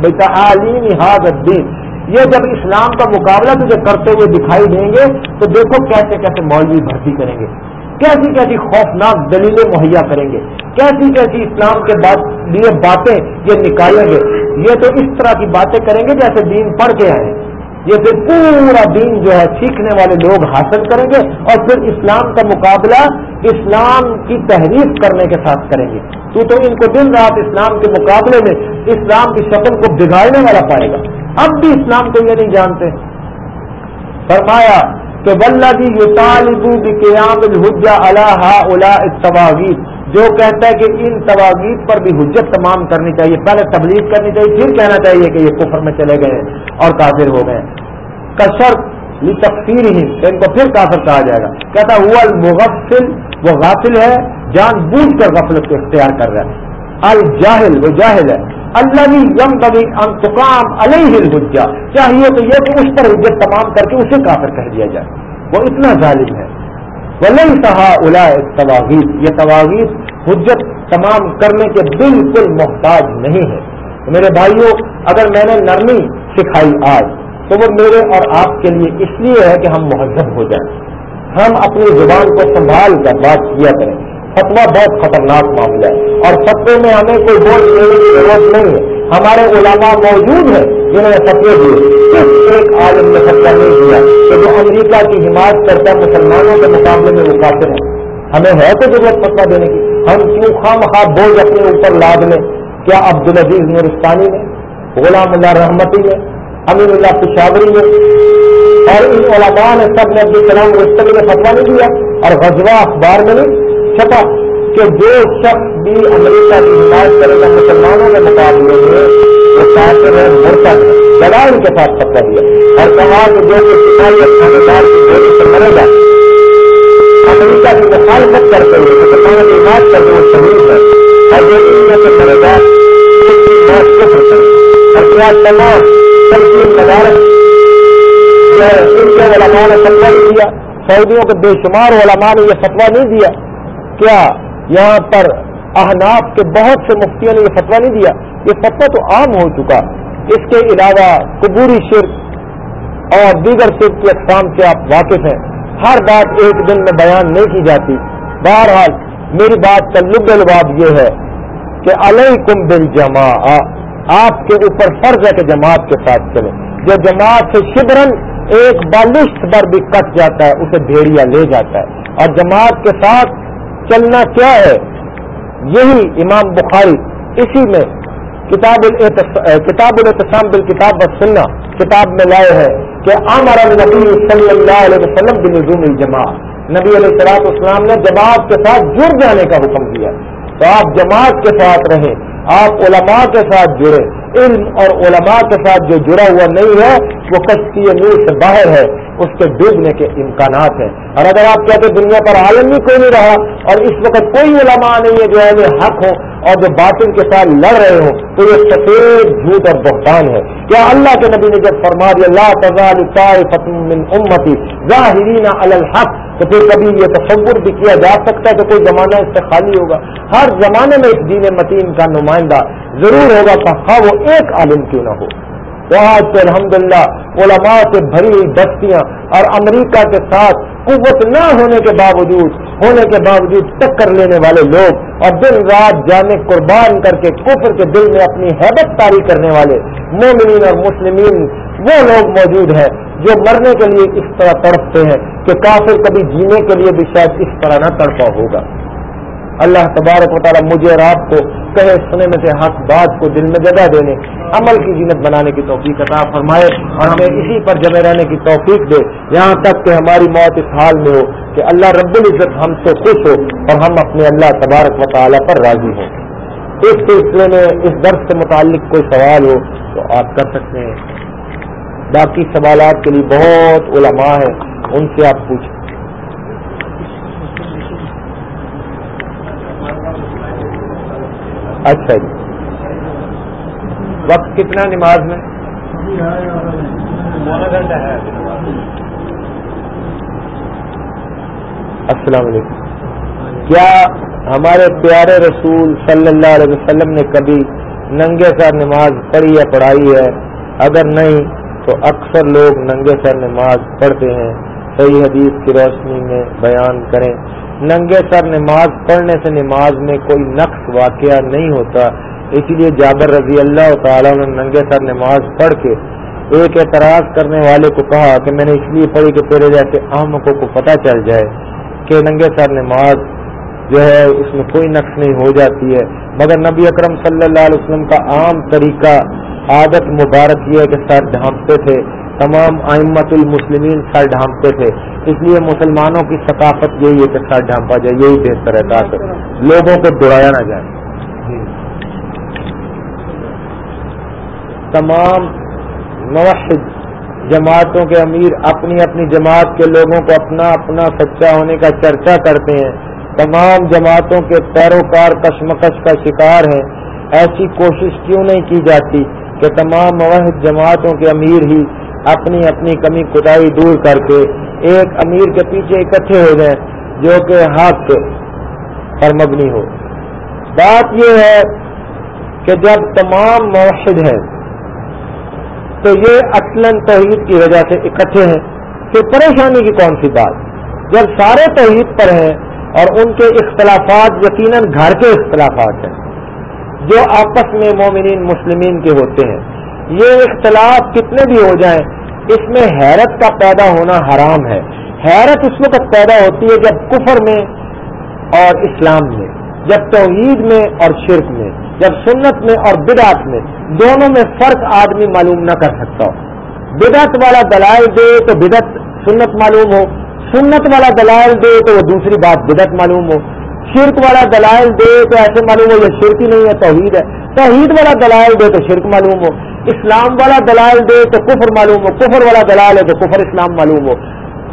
بتعلیم هذا الدین۔ یہ جب اسلام کا مقابلہ تجھے کرتے ہوئے دکھائی دیں گے، تو دیکھو کیسے کیسے مولوی بھرتی کریں گے۔ کیسی کیسی خوفناک دلیلیں مہیا کریں گے۔ کیسی کیسی اسلام کے بعد لیے باتیں یہ نکالیں گے۔ یہ تو اس طرح کی باتیں کریں گے جیسے دین پڑھ کے آئے۔ یہ پھر پورا دین جو ہے سیکھنے والے لوگ حاصل کریں گے اور پھر اسلام کا مقابلہ اسلام کی تحریف کرنے کے ساتھ کریں گے۔ تو تو ان کو دن رات اسلام کے مقابلے میں اسلام کی شکل کو بگاڑنے والا پائے گا۔ اب بھی اسلام کو یہ نہیں جانتے۔ فرمایا کہ ولدی یو طالب قیام الحجا اللہ تواغیب جو کہتا ہے کہ ان تواغیب پر بھی حجت تمام کرنی چاہیے، پہلے تبلیغ کرنی چاہیے، پھر کہنا چاہیے کہ یہ کفر میں چلے گئے اور کافر ہو گئے۔ کشر تفصیل ہی ان کو پھر کافر کہا جائے گا۔ کہتا ہوا المغفل، وہ غافل ہے، جان بوجھ کر غفلت کو اختیار کر رہا ہے۔ الجاہل، وہ جاہل ہے۔ اللہ یم کبھی انتقام علیہ الحجا چاہیے تو یہ کہ اس پر حجت تمام کر کے اسے کافر کہہ دیا جائے۔ وہ اتنا ظالم ہے۔ ولی صحا الا تواغیر یہ تواغیر حجت تمام کرنے کے بالکل محتاج نہیں ہے۔ میرے بھائیوں، اگر میں نے نرمی سکھائی آج، تو وہ میرے اور آپ کے لیے اس لیے ہے کہ ہم مہذب ہو جائیں۔ ہم اپنی زبان کو سنبھال کر بات کیا کریں۔ فتوا بہت خطرناک معاملہ ہے۔ اور فتوے میں ہمیں کوئی بوجھ لینے کی ضرورت نہیں ہے۔ ہمارے علماء موجود ہیں جنہوں نے فتوے دیے صرف ایک عالم نے فتوا نہیں دیا؟ کہ جو امریکہ کی حمایت کرتا ہے، مسلمانوں کے مقابلے میں وہ کافر ہیں۔ ہمیں ہے تو ضرورت فتوا دینے کی۔ ہم کیوں خام خواہ بوجھ اپنے اوپر لاد لیں؟ کیا عبد العزیز نورستانی نے، غلام اللہ رحمتی نے، امین اللہ پشاوری نے؟ اور ان علماء نے سب نے عبد السلام رستگی نے فتوا نہیں دیا اور غزوہ اخبار میں نہیں چھپا کہ جو شخص بھی امریکہ کی حمایت کرے گا، مسلمانوں کے مقابلے میں وہ کافر ہے مرتا ہے۔ دلال کے ساتھ پکا دیا۔ اور کہا کہ جو سپاہی کھانے دار کی گولی سے مرے گا۔ امریکہ کی مخالفت کرتے ہوئے مسلمانوں کی حمایت کرتے ہوئے شہید ہے اور جو ان میں سے مرے گا اور تمام تنظیم مدارس ان کے علماء نے فتوا نہیں دیا، سعودیوں کے بے شمار علماء نے یہ فتوا نہیں دیا۔ کیا یہاں پر احناف کے بہت سے مفتیوں نے یہ فتوا نہیں دیا؟ یہ فتوا تو عام ہو چکا۔ اس کے علاوہ قبوری شرک اور دیگر شرک کی اقسام سے آپ واقف ہیں۔ ہر بات ایک دن میں بیان نہیں کی جاتی۔ بہرحال میری بات کا لب الباب یہ ہے کہ علیکم بل آپ کے اوپر فرض ہے کہ جماعت کے ساتھ چلیں۔ جو جماعت سے شبرن ایک بالشت پر بھی کٹ جاتا ہے، اسے بھیڑیا لے جاتا ہے۔ اور جماعت کے ساتھ چلنا کیا ہے؟ یہی امام بخاری اسی میں کتاب کتاب الحتسام بال کتاب و سننا کتاب میں لائے ہیں۔ کہ عامر نبی صلی اللہ علیہ وسلم بلزوم الجماعت نبی علیہ السلاط اسلام نے جماعت کے ساتھ جڑ جانے کا حکم دیا۔ تو آپ جماعت کے ساتھ رہیں، آپ علماء کے ساتھ جڑے علم اور علماء کے ساتھ جو جڑا ہوا نہیں ہے، وہ کشتی نور سے باہر ہے، اس کے ڈوبنے کے امکانات ہیں۔ اور اگر آپ کہتے دنیا پر عالم ہی کوئی نہیں رہا اور اس وقت کوئی علماء نہیں ہے جو ہے حق ہو اور جو باطل کے ساتھ لڑ رہے ہوں، تو یہ سفید جھوٹ اور بہتان ہے۔ کیا اللہ کے نبی نے جب فرما دیا اللہ من امتی ظاہرین الحق، تو پھر کبھی یہ تصور بھی کیا جا سکتا ہے کہ کوئی زمانہ اس سے خالی ہوگا۔ ہر زمانے میں اس دین متین کا نمائندہ ضرور ہوگا کہ وہ ایک عالم کیوں نہ ہو۔ تو آج سے الحمد للہ علماء سے بھری ہوئی بستیاں اور امریکہ کے ساتھ قوت نہ ہونے کے باوجود، ہونے کے باوجود ٹکر لینے والے لوگ اور دن رات جانے قربان کر کے کفر کے دل میں اپنی حیبت تاری کرنے والے مومنین اور مسلمین، وہ لوگ موجود ہیں جو مرنے کے لیے اس طرح تڑپتے ہیں کہ کافر کبھی جینے کے لیے بھی شاید اس طرح نہ تڑپا ہوگا۔ اللہ تبارک و تعالیٰ مجھے اور آپ کو کہے، سنے میں سے حق بات کو دل میں جگہ دینے، عمل کی زینت بنانے کی توفیق عطا فرمائے اور ہمیں اسی پر جمے رہنے کی توفیق دے۔ یہاں تک کہ ہماری موت اس حال میں ہو کہ اللہ رب العزت ہم سے خوش ہو اور ہم اپنے اللہ تبارک و تعالیٰ پر راضی ہوں۔ اس سلسلے میں اس درد سے متعلق کوئی سوال ہو تو آپ کر سکتے ہیں۔ باقی سوالات کے لیے بہت علماء ہیں، ان سے آپ پوچھیں۔ اچھا جی۔ وقت کتنا نماز میں؟ السلام علیکم۔ کیا ہمارے پیارے رسول صلی اللہ علیہ وسلم نے کبھی ننگے سر نماز پڑھی یا پڑھائی ہے؟ اگر نہیں تو اکثر لوگ ننگے سر نماز پڑھتے ہیں۔ صحیح حدیث کی روشنی میں بیان کریں۔ ننگے سر نماز، پڑھنے سے نماز میں کوئی نقص واقعہ نہیں ہوتا۔ اسی لیے جابر رضی اللہ تعالیٰ نے ننگے سر نماز پڑھ کے ایک اعتراض کرنے والے کو کہا کہ میں نے اس لیے پڑھی کہ تیرے جیسے احمقوں کو پتہ چل جائے کہ ننگے سر نماز جو ہے اس میں کوئی نقص نہیں ہو جاتی ہے۔ مگر نبی اکرم صلی اللہ علیہ وسلم کا عام طریقہ، عادت مبارک یہ ہے کہ سر ڈھانپتے تھے۔ تمام آئمت المسلمین سر ڈھانپتے تھے۔ اس لیے مسلمانوں کی ثقافت یہی ہے کہ سر ڈھانپا جائے، یہی بہتر ہے، تاکہ لوگوں کو دوڑایا نہ جائے۔ جی۔ تمام موحد جماعتوں کے امیر اپنی اپنی جماعت کے لوگوں کو اپنا اپنا سچا ہونے کا چرچا کرتے ہیں۔ تمام جماعتوں کے پیروکار کشمکش کا شکار ہیں۔ ایسی کوشش کیوں نہیں کی جاتی کہ تمام موحد جماعتوں کے امیر ہی اپنی اپنی کمی کتائی دور کر کے ایک امیر کے پیچھے اکٹھے ہو جائیں جو کہ حق پر مبنی ہو۔ بات یہ ہے کہ جب تمام موحد ہیں تو یہ اصلاً توحید کی وجہ سے اکٹھے ہیں پھر پریشانی کی کون سی بات؟ جب سارے توحید پر ہیں اور ان کے اختلافات یقیناً گھر کے اختلافات ہیں، جو آپس میں مومنین مسلمین کے ہوتے ہیں یہ اختلاف کتنے بھی ہو جائیں، اس میں حیرت کا پیدا ہونا حرام ہے۔ حیرت اس وقت پیدا ہوتی ہے جب کفر میں اور اسلام میں، جب توحید میں اور شرک میں، جب سنت میں اور بدعت میں۔ دونوں میں فرق آدمی معلوم نہ کر سکتا ہو۔ بدعت والا دلائل دے تو بدعت سنت معلوم ہو۔ سنت والا دلائل دے تو وہ دوسری بات بدعت معلوم ہو۔ شرک والا دلائل دے تو ایسے معلوم ہو یہ شرک ہی نہیں ہے، توحید ہے۔ توحید والا دلائل دے تو شرک معلوم ہو۔ اسلام والا دلائل دے تو کفر معلوم ہو۔ کفر والا دلائل ہے تو کفر اسلام معلوم ہو۔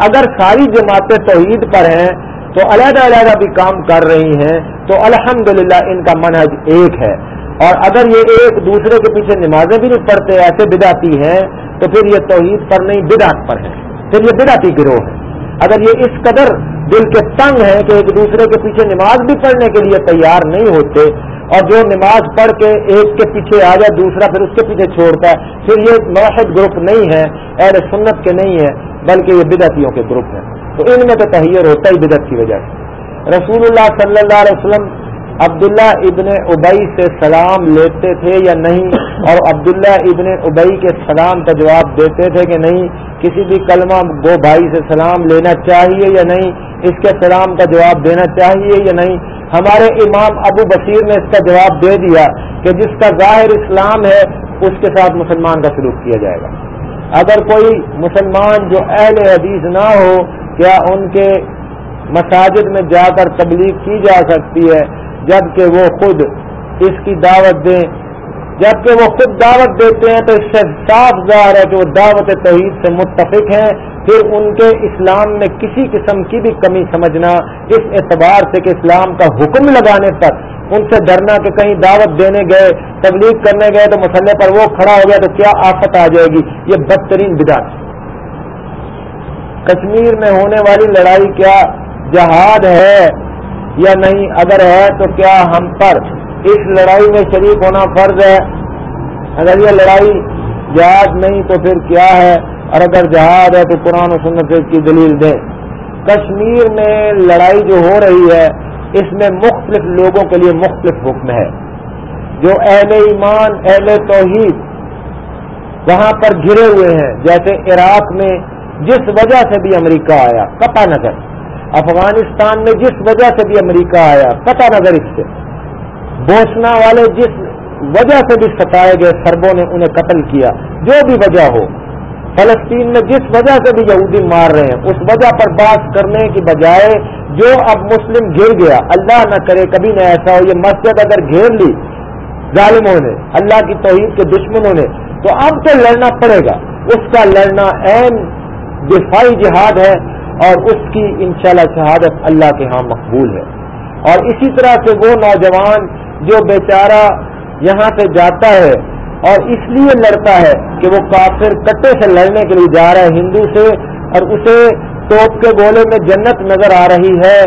اگر ساری جماعتیں توحید پر ہیں تو علیحدہ علیحدہ بھی کام کر رہی ہیں۔ تو الحمدللہ ان کا منہج ایک ہے۔ اور اگر یہ ایک دوسرے کے پیچھے نمازیں بھی نہیں پڑھتے، ایسے بداتی ہیں، تو پھر یہ توحید پر نہیں، بدعت پر ہے پھر یہ بداتی گروہ ہے۔ اگر یہ اس قدر دل کے تنگ ہیں کہ ایک دوسرے کے پیچھے نماز بھی پڑھنے کے لیے تیار نہیں ہوتے اور جو نماز پڑھ کے ایک کے پیچھے آ جائے، دوسرا پھر اس کے پیچھے چھوڑتا ہے۔ پھر یہ موحد گروپ نہیں ہے، اہل سنت کے نہیں ہے، بلکہ یہ بدعتیوں کے گروپ ہیں۔ تو ان میں تو تحیر ہوتا ہی بدعت کی وجہ سے۔ رسول اللہ صلی اللہ علیہ وسلم عبداللہ ابن ابئی سے سلام لیتے تھے یا نہیں؟ اور عبداللہ ابن ابئی کے سلام کا جواب دیتے تھے کہ نہیں کسی بھی کلمہ گو بھائی سے سلام لینا چاہیے یا نہیں، اس کے سلام کا جواب دینا چاہیے یا نہیں؟ ہمارے امام ابو بشیر نے اس کا جواب دے دیا کہ جس کا ظاہر اسلام ہے، اس کے ساتھ مسلمان کا سلوک کیا جائے گا۔ اگر کوئی مسلمان جو اہل حدیث نہ ہو، کیا ان کے مساجد میں جا کر تبلیغ کی جا سکتی ہے، جبکہ وہ خود اس کی دعوت دیں جبکہ وہ خود دعوت دیتے ہیں تو اس سے صاف ظاہر ہے کہ وہ دعوت توحید سے متفق ہیں، پھر ان کے اسلام میں کسی قسم کی بھی کمی سمجھنا، اس اعتبار سے کہ اسلام کا حکم لگانے پر ان سے ڈرنا کہ کہیں دعوت دینے گئے، تبلیغ کرنے گئے تو مسئلے پر وہ کھڑا ہو گیا تو کیا آفت آ جائے گی؟ یہ بدترین بدا کشمیر میں ہونے والی لڑائی کیا جہاد ہے یا نہیں؟ اگر ہے تو کیا ہم پر؟ اس لڑائی میں شریک ہونا فرض ہے۔ اگر یہ لڑائی جہاد نہیں تو پھر کیا ہے؟ اور اگر جہاد ہے تو قرآن و سنت کی دلیل دیں۔ کشمیر میں لڑائی جو ہو رہی ہے، اس میں مختلف لوگوں کے لیے مختلف حکم ہے۔ جو اہل ایمان، اہل توحید وہاں پر گرے ہوئے ہیں۔ جیسے عراق میں جس وجہ سے بھی امریکہ آیا پتہ نظر افغانستان میں جس وجہ سے بھی امریکہ آیا پتہ نظر اس سے۔ بوسنا والے جس وجہ سے بھی ستائے گئے سربوں نے انہیں قتل کیا، جو بھی وجہ ہو۔ فلسطین میں جس وجہ سے بھی یہودی مار رہے ہیں، اس وجہ پر بات کرنے کی بجائے جو اب مسلم گر گیا، اللہ نہ کرے کبھی نہ ایسا ہو، یہ مسجد اگر گھیر لی ظالموں نے، اللہ کی توحید کے دشمنوں نے، تو اب تو لڑنا پڑے گا۔ اس کا لڑنا عین دفاعی جہاد ہے اور اس کی انشاءاللہ شہادت اللہ کے ہاں مقبول ہے۔ اور اسی طرح سے وہ نوجوان جو بیچارہ یہاں سے جاتا ہے اور اس لیے لڑتا ہے کہ وہ کافر کٹے سے لڑنے کے لیے جا رہا ہے ہندو سے اور اسے توپ کے گولے میں جنت نظر آ رہی ہے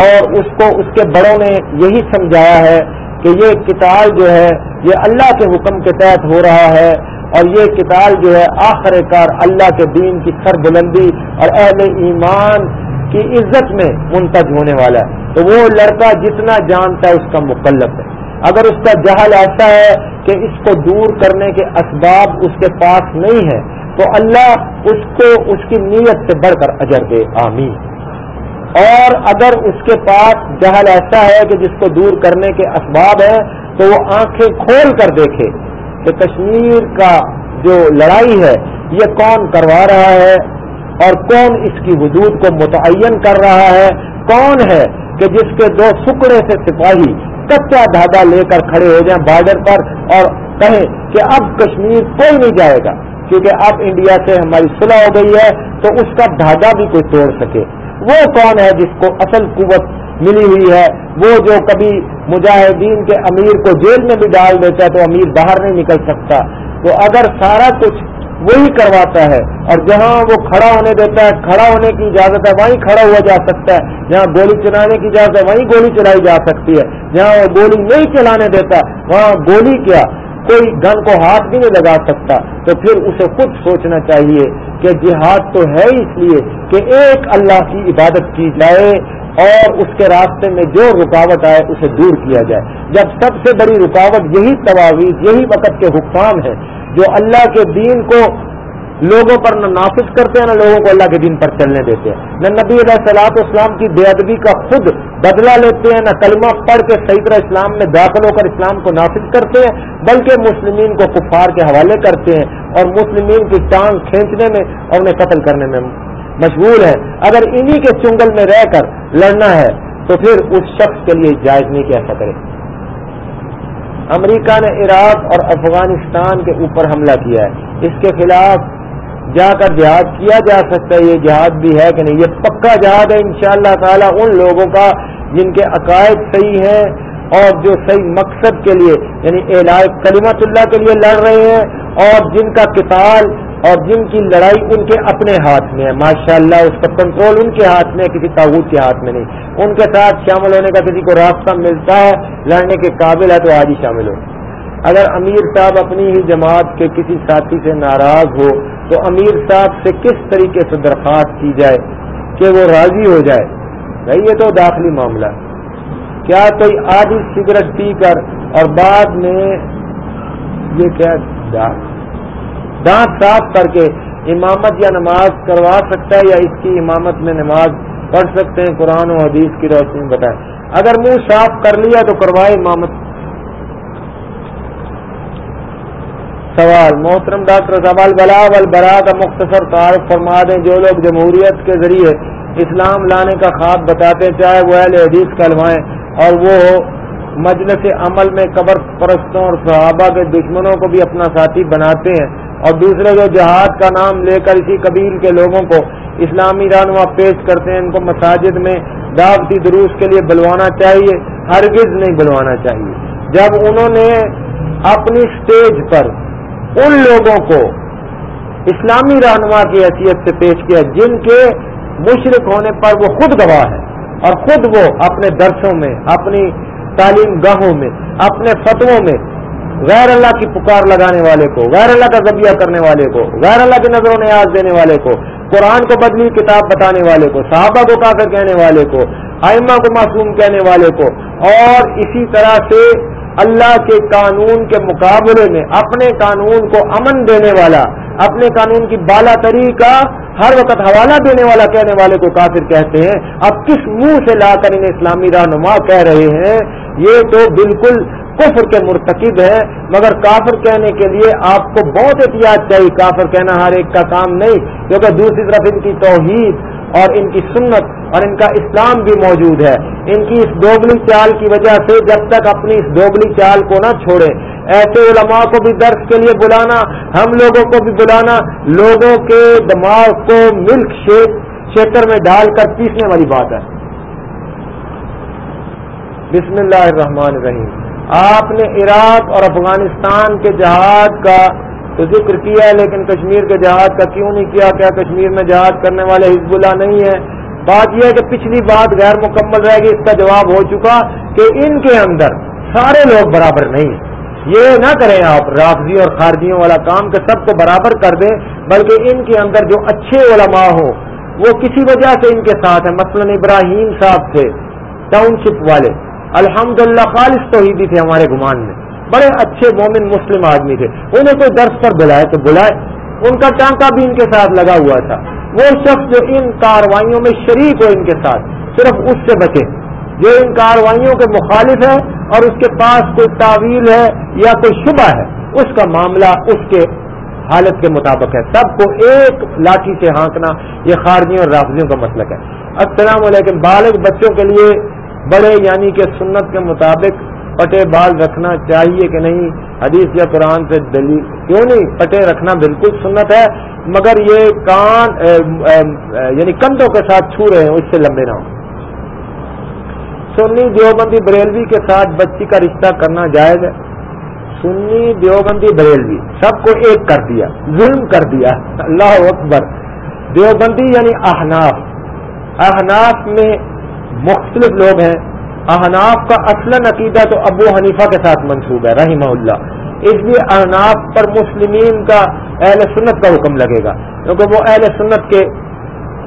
اور اس کو اس کے بڑوں نے یہی سمجھایا ہے کہ یہ کتاب جو ہے، یہ اللہ کے حکم کے تحت ہو رہا ہے اور یہ کتاب جو ہے آخر کار اللہ کے دین کی سر بلندی اور اہل ایمان کی عزت میں منتج ہونے والا ہے۔ تو وہ لڑکا جتنا جانتا ہے اس کا مکلف ہے۔ اگر اس کا جہل ایسا ہے کہ اس کو دور کرنے کے اسباب اس کے پاس نہیں ہے تو اللہ اس کو، اس کی نیت سے بڑھ کر اجر دے، آمین۔ اور اگر اس کے پاس جہل ایسا ہے کہ جس کو دور کرنے کے اسباب ہیں، تو وہ آنکھیں کھول کر دیکھے کہ کشمیر کا جو لڑائی ہے، یہ کون کروا رہا ہے اور کون اس کی حدود کو متعین کر رہا ہے، کون ہے کہ جس کے دو سکڑے سے سپاہی کچا دھاگا لے کر کھڑے ہو جائیں بارڈر پر اور کہیں کہ اب کشمیر کوئی نہیں جائے گا، کیونکہ اب انڈیا سے ہماری صلح ہو گئی ہے، تو اس کا دھاگا بھی کوئی توڑ سکے۔ وہ کون ہے جس کو اصل قوت ملی ہوئی ہے؟ وہ جو کبھی مجاہدین کے امیر کو جیل میں بھی ڈال دیتا ہے تو امیر باہر نہیں نکل سکتا۔ تو اگر سارا کچھ وہی کرواتا ہے اور جہاں وہ کھڑا ہونے دیتا ہے، کھڑا ہونے کی اجازت ہے، وہیں کھڑا ہوا جا سکتا ہے۔ جہاں گولی چلانے کی اجازت ہے، وہیں گولی چلائی جا سکتی ہے۔ جہاں وہ گولی نہیں چلانے دیتا، وہاں گولی کیا؟ کوئی گن کو ہاتھ بھی نہیں لگا سکتا، تو پھر اسے خود سوچنا چاہیے کہ جہاد تو ہے اس لیے کہ ایک اللہ کی عبادت کی جائے اور اس کے راستے میں جو رکاوٹ آئے اسے دور کیا جائے۔ جب سب سے بڑی رکاوٹ یہی تواویز، یہی وقت کے حکام ہے، جو اللہ کے دین کو لوگوں پر نہ نافذ کرتے ہیں، نہ لوگوں کو اللہ کے دین پر چلنے دیتے ہیں۔ نہ نبی علیہ صلاح اسلام کی بے ادبی کا خود بدلہ لیتے ہیں، نہ کلمہ پڑھ کے صحیح طرح اسلام میں داخل ہو کر اسلام کو نافذ کرتے ہیں، بلکہ مسلمین کو کفار کے حوالے کرتے ہیں اور مسلمین کی ٹانگ کھینچنے میں اور انہیں قتل کرنے میں مشغول ہے اگر انہی کے چنگل میں رہ کر لڑنا ہے، تو پھر اس شخص کے لیے جائز نہیں کہ ایسا کرے۔ امریکہ نے عراق اور افغانستان کے اوپر حملہ کیا ہے۔ اس کے خلاف جا کر جہاد کیا جا سکتا ہے، یہ جہاد بھی ہے کہ نہیں؟ یہ پکا جہاد ہے انشاءاللہ تعالی ان لوگوں کا جن کے عقائد صحیح ہیں اور جو صحیح مقصد کے لیے یعنی علاق کلیمت اللہ کے لیے لڑ رہے ہیں اور جن کا کتال اور جن کی لڑائی ان کے اپنے ہاتھ میں ہے۔ ماشاء اللہ اس کا کنٹرول ان کے ہاتھ میں کسی تعبت کے ہاتھ میں نہیں۔ ان کے ساتھ شامل ہونے کا کسی کو راستہ ملتا ہے، لڑنے کے قابل ہے تو آج ہی شامل ہو۔ اگر امیر صاحب اپنی ہی جماعت کے کسی ساتھی سے ناراض ہو تو امیر صاحب سے کس طریقے سے درخواست کی جائے کہ وہ راضی ہو جائے؟ بھائی یہ تو داخلی معاملہ کیا کوئی آدھی سگریٹ پی کر اور بعد میں یہ کیا دانت؟ صاف کر کے امامت یا نماز کروا سکتا ہے یا اس کی امامت میں نماز پڑھ سکتے ہیں؟ قرآن و حدیث کی روشنی بتائیں۔ اگر منہ صاف کر لیا تو کروائے امامت۔ سوال، محترم ڈاکٹر سوال بلا البرا کا مختصر تعارف فرما دیں جو لوگ جمہوریت کے ذریعے اسلام لانے کا خواب بتاتے چاہے وہ اہل حدیث کلوائیں اور وہ مجلس عمل میں قبر پرستوں اور صحابہ کے دشمنوں کو بھی اپنا ساتھی بناتے ہیں اور دوسرے جو جہاد کا نام لے کر اسی قبیل کے لوگوں کو اسلامی رہنما پیش کرتے ہیں، ان کو مساجد میں دعوتی دروس کے لیے بلوانا چاہیے، ہرگز نہیں بلوانا چاہیے۔ جب انہوں نے اپنی سٹیج پر ان لوگوں کو اسلامی رہنما کی حیثیت سے پیش کیا جن کے مشرق ہونے پر وہ خود گواہ ہے اور خود وہ اپنے درسوں میں، اپنی تعلیم گاہوں میں، اپنے فتووں میں غیر اللہ کی پکار لگانے والے کو، غیر اللہ کا ذبیہ کرنے والے کو، غیر اللہ کی نظروں نیاز دینے والے کو، قرآن کو بدلی کتاب بتانے والے کو، صحابہ کو کافر کہنے والے کو آئمہ کو معصوم کہنے والے کو اور اسی طرح سے اللہ کے قانون کے مقابلے میں اپنے قانون کو امن دینے والا، اپنے قانون کی بالا تری کا ہر وقت حوالہ دینے والا کہنے والے کو کافر کہتے ہیں۔ اب کس منہ سے لا کر انہیں اسلامی رہنما کہہ رہے ہیں؟ یہ تو بالکل کفر کے مرتکب ہے مگر کافر کہنے کے لیے آپ کو بہت احتیاط چاہیے۔ کافر کہنا ہر ایک کا کام نہیں، کیونکہ دوسری طرف ان کی توحید اور ان کی سنت اور ان کا اسلام بھی موجود ہے۔ ان کی اس دوگلی چال کی وجہ سے جب تک اپنی اس دوگلی چال کو نہ چھوڑے، ایسے علماء کو بھی درس کے لیے بلانا، ہم لوگوں کو بھی بلانا، لوگوں کے دماغ کو ملک شیک شیکر میں ڈال کر پیسنے والی بات ہے۔ بسم اللہ الرحمن الرحیم۔ آپ نے عراق اور افغانستان کے جہاد کا تو ذکر کیا ہے، لیکن کشمیر کے جہاد کا کیوں نہیں کیا؟ کیا کشمیر میں جہاد کرنے والے حزب اللہ نہیں ہے بات یہ ہے کہ پچھلی بات غیر مکمل رہے گی اس کا جواب ہو چکا کہ ان کے اندر سارے لوگ برابر نہیں ہیں۔ یہ نہ کریں آپ رافضی اور خارجیوں والا کام کہ سب کو برابر کر دیں، بلکہ ان کے اندر جو اچھے علماء ہوں، وہ کسی وجہ سے ان کے ساتھ ہیں۔ مثلا ابراہیم صاحب تھے ٹاؤن شپ والے الحمد للہ خالص توحیدی تھے ہمارے گمان میں۔ بڑے اچھے مومن مسلم آدمی تھے۔ انہیں کوئی درس پر بلائے تو بلائے۔ ان کا ٹانکا بھی ان کے ساتھ لگا ہوا تھا۔ وہ شخص جو ان کاروائیوں میں شریک ہو ان کے ساتھ، صرف اس سے بچے۔ جو ان کاروائیوں کے مخالف ہے اور اس کے پاس کوئی تعویل ہے یا کوئی شبہ ہے، اس کا معاملہ اس کے حالت کے مطابق ہے۔ سب کو ایک لاٹھی سے ہانکنا، یہ خارجیوں اور رافضیوں کا مسلک ہے۔ السلام علیکم، بالغ بچوں کے لیے بڑے یعنی کہ سنت کے مطابق پٹے بال رکھنا چاہیے کہ نہیں؟ حدیث یا قرآن سے دلیل کیوں نہیں؟ پٹے رکھنا بالکل سنت ہے، مگر یہ کان یعنی کندھوں کے ساتھ چھو رہے ہیں، اس سے لمبے نہ ہوں۔ سنی دیوبندی بریلوی کے ساتھ بچی کا رشتہ کرنا جائز ہے۔ سنی دیوبندی بریلوی، سب کو ایک کر دیا، ظلم کر دیا۔ اللہ اکبر۔ دیوبندی یعنی احناف۔ احناف میں مختلف لوگ ہیں۔ احناف کا اصل عقیدہ تو ابو حنیفہ کے ساتھ منسوب ہے، رحمہ اللہ۔ اس لیے احناف پر مسلمین کا اہل سنت کا حکم لگے گا۔ کیونکہ وہ اہل سنت کے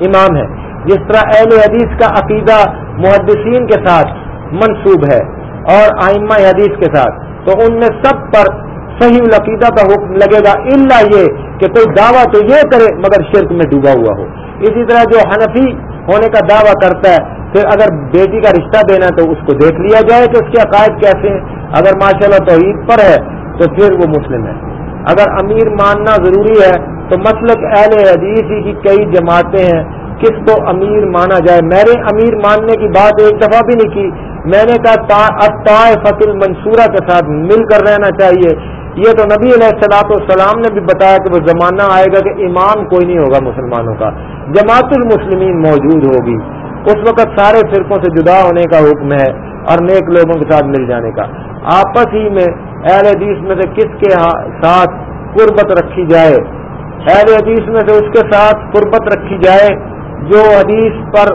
امام ہیں۔ جس طرح اہل حدیث کا عقیدہ محدثین کے ساتھ منسوب ہے اور آئمہ حدیث کے ساتھ، تو ان میں سب پر صحیح العقیدہ کا حکم لگے گا۔ اللہ یہ کہ کوئی دعویٰ تو یہ کرے مگر شرک میں ڈوبا ہوا ہو۔ اسی طرح جو حنفی ہونے کا دعویٰ کرتا ہے پھر اگر بیٹی کا رشتہ دینا ہے تو اس کو دیکھ لیا جائے کہ اس کے عقائد کیسے ہیں۔ اگر ماشاء اللہ توحید پر ہے تو پھر وہ مسلم ہے۔ اگر امیر ماننا ضروری ہے تو مسلک اہل حدیث ہی کی کئی جماعتیں ہیں۔ کس کو امیر مانا جائے؟ میرے امیر ماننے کی بات ایک دفعہ بھی نہیں کی۔ میں نے کہا فت المنصورہ کے ساتھ مل کر رہنا چاہیے۔ یہ تو نبی علیہ السلاط والسلام نے بھی بتایا کہ وہ زمانہ آئے گا کہ امام کوئی نہیں ہوگا مسلمانوں کا۔ جماعت المسلمین موجود ہوگی۔ اس وقت سارے فرقوں سے جدا ہونے کا حکم ہے اور نیک لوگوں کے ساتھ مل جانے کا۔ آپس ہی میں اہل حدیث میں سے کس کے ہاں ساتھ قربت رکھی جائے؟ اہل حدیث میں سے اس کے ساتھ قربت رکھی جائے جو حدیث پر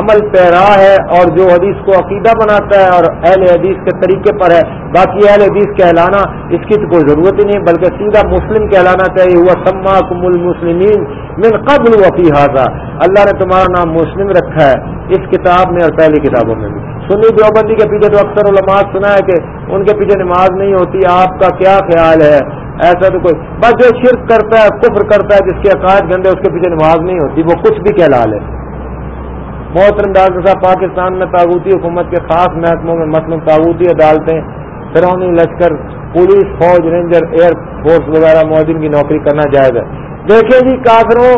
عمل پیرا ہے اور جو حدیث کو عقیدہ بناتا ہے اور اہل حدیث کے طریقے پر ہے، باقی اہل حدیث کہلانا اس کی تو کوئی ضرورت ہی نہیں، بلکہ سیدھا مسلم کہلانا چاہیے، ہوا سما کم المسلمین من قبل وفی حاضہ اللہ نے تمہارا نام مسلم رکھا ہے، اس کتاب میں اور پہلی کتابوں میں بھی۔ سنی دیوبندی کے پیچھے تو اکثر علماء سنا ہے کہ ان کے پیچھے نماز نہیں ہوتی، آپ کا کیا خیال ہے؟ ایسا تو کوئی۔ بس جو شرک کرتا ہے، کفر کرتا ہے، جس کے عقائد گندے، اس کے پیچھے نماز نہیں ہوتی، وہ کچھ بھی کہلا لے۔ محترم ڈاکٹر صاحب، پاکستان میں تاغوتی حکومت کے خاص محکموں میں مثلاً تاغوتی عدالتیں فرونی لشکر، پولیس، فوج، رینجر، ایئر فورس وغیرہ معذم کی نوکری کرنا جائز ہے۔ دیکھیں جی کافروں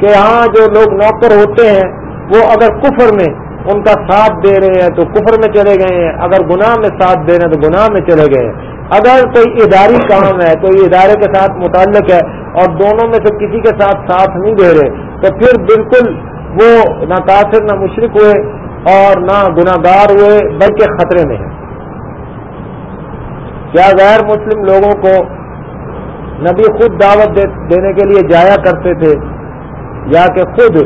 کے ہاں جو لوگ نوکر ہوتے ہیں، وہ اگر کفر میں ان کا ساتھ دے رہے ہیں تو کفر میں چلے گئے ہیں، اگر گناہ میں ساتھ دے رہے ہیں تو گناہ میں چلے گئے ہیں۔ اگر کوئی اداری کام ہے کوئی ادارے کے ساتھ متعلق ہے اور دونوں میں سے کسی کے ساتھ ساتھ نہیں دے رہے، تو پھر بالکل وہ نہ کافر، نہ مشرق ہوئے اور نہ گناگار ہوئے، بلکہ خطرے میں ہیں۔ کیا غیر مسلم لوگوں کو نبی خود دعوت دینے کے لیے جایا کرتے تھے یا کہ خود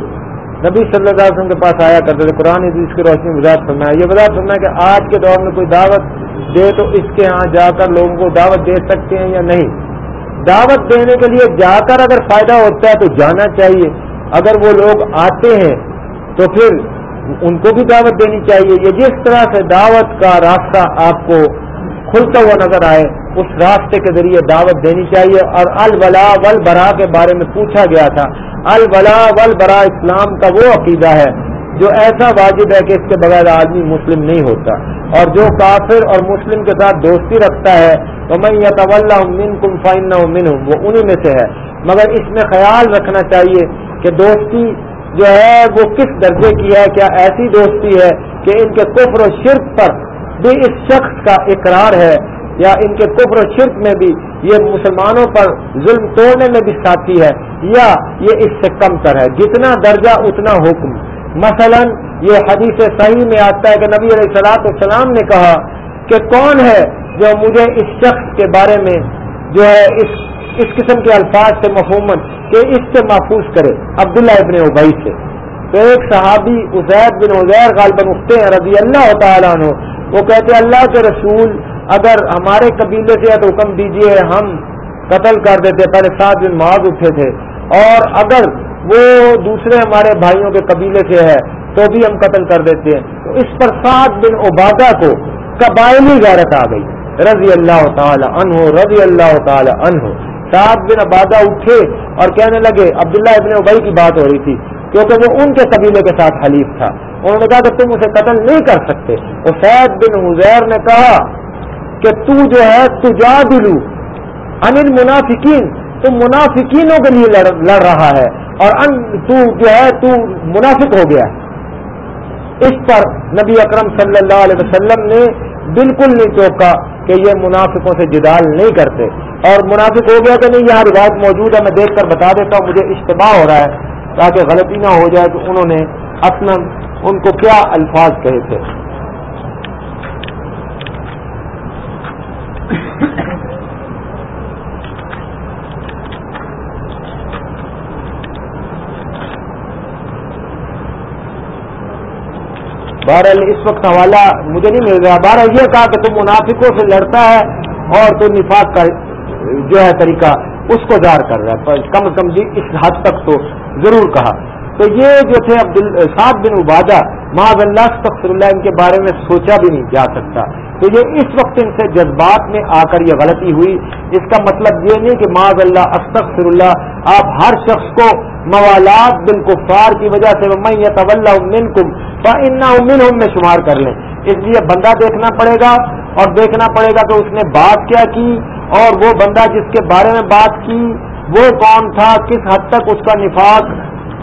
نبی صلی اللہ علیہ وسلم کے پاس آیا کرتے تھے؟ قرآن عزیز کی روشنی وضاحت فرمایا، یہ وضاحت فرمایا کہ آج کے دور میں کوئی دعوت دے تو اس کے ہاں جا کر لوگوں کو دعوت دے سکتے ہیں یا نہیں؟ دعوت دینے کے لیے جا کر اگر فائدہ ہوتا ہے تو جانا چاہیے۔ اگر وہ لوگ آتے ہیں تو پھر ان کو بھی دعوت دینی چاہیے۔ یہ جس طرح سے دعوت کا راستہ آپ کو کھلتا ہوا نظر آئے، اس راستے کے ذریعے دعوت دینی چاہیے۔ اور الولا ول برا کے بارے میں پوچھا گیا تھا۔ الولا ولبرا اسلام کا وہ عقیدہ ہے جو ایسا واجب ہے کہ اس کے بغیر آدمی مسلم نہیں ہوتا۔ اور جو کافر اور مسلم کے ساتھ دوستی رکھتا ہے تو میں یا طول من کم فائن نہ وہ انہیں میں سے ہے۔ مگر اس میں خیال رکھنا چاہیے کہ دوستی جو ہے وہ کس درجے کی ہے؟ کیا ایسی دوستی ہے کہ ان کے کفر و شرک پر بھی اس شخص کا اقرار ہے یا ان کے کفر و شرک میں بھی یہ مسلمانوں پر ظلم توڑنے میں بھی ساتھی ہے یا یہ اس سے کم تر ہے؟ جتنا درجہ اتنا حکم۔ مثلا یہ حدیث صحیح میں آتا ہے کہ نبی علیہ السلاط السلام نے کہا کہ کون ہے جو مجھے اس شخص کے بارے میں جو ہے اس اس قسم کے الفاظ سے مفہومن کہ اس سے محفوظ کرے عبداللہ ابن ابئی سے۔ تو ایک صحابی عزید بن عزیر غالباً اٹھتے ہیں، رضی اللہ تعالیٰ عنہ، وہ کہتے ہیں، اللہ کے رسول اگر ہمارے قبیلے سے تو حکم دیجیے، ہم قتل کر دیتے، پہلے سات دن معاذ اٹھے تھے۔ اور اگر وہ دوسرے ہمارے بھائیوں کے قبیلے سے ہے تو بھی ہم قتل کر دیتے ہیں۔ تو اس پر سات بن عبادہ کو قبائلی غیرت آ گئی، رضی اللہ تعالی عنہ، رضی اللہ تعالی عنہ۔ سات بن عبادہ اٹھے اور کہنے لگے، عبداللہ ابن ابئی کی بات ہو رہی تھی، کیونکہ وہ ان کے قبیلے کے ساتھ حلیف تھا۔ انہوں نے کہا کہ تم اسے قتل نہیں کر سکتے وہ سید بن حزیر نے کہا کہ، تو جو ہے تجا دلو انل منافقین تم منافقینوں کے لیے لڑ رہا ہے، اور ان تو جو ہے، تو منافق ہو گیا اس پر نبی اکرم صلی اللہ علیہ وسلم نے بالکل نہیں چوکا کہ یہ منافقوں سے جدال نہیں کرتے۔ اور منافق ہو گیا کہ نہیں، یہاں روایت موجود ہے، میں دیکھ کر بتا دیتا ہوں، مجھے اجتماع ہو رہا ہے۔ تاکہ غلطی نہ ہو جائے کہ انہوں نے اصل ان کو کیا الفاظ کہے تھے؟ بہرحال اس وقت حوالہ مجھے نہیں مل رہا۔ بہرحال یہ کہا کہ تم منافقوں سے لڑتا ہے اور تو نفاق کا جو ہے طریقہ اس کو ظاہر کر رہا ہے۔ کم از کم جی اس حد تک تو ضرور کہا۔ تو یہ جو تھے عبد سات بن عبادہ معذ اللہ تخصر اللہ، ان کے بارے میں سوچا بھی نہیں جا سکتا۔ تو یہ اس وقت ان سے جذبات میں آ کر یہ غلطی ہوئی۔ اس کا مطلب یہ نہیں کہ معذ اللہ، استغفر اللہ، آپ ہر شخص کو موالات بن کفار کی وجہ سے میں یہ طول من کم ان میں شمار کر لیں۔ اس لیے بندہ دیکھنا پڑے گا اور دیکھنا پڑے گا کہ اس نے بات کیا کی اور وہ بندہ جس کے بارے میں بات کی، وہ کون تھا، کس حد تک اس کا نفاق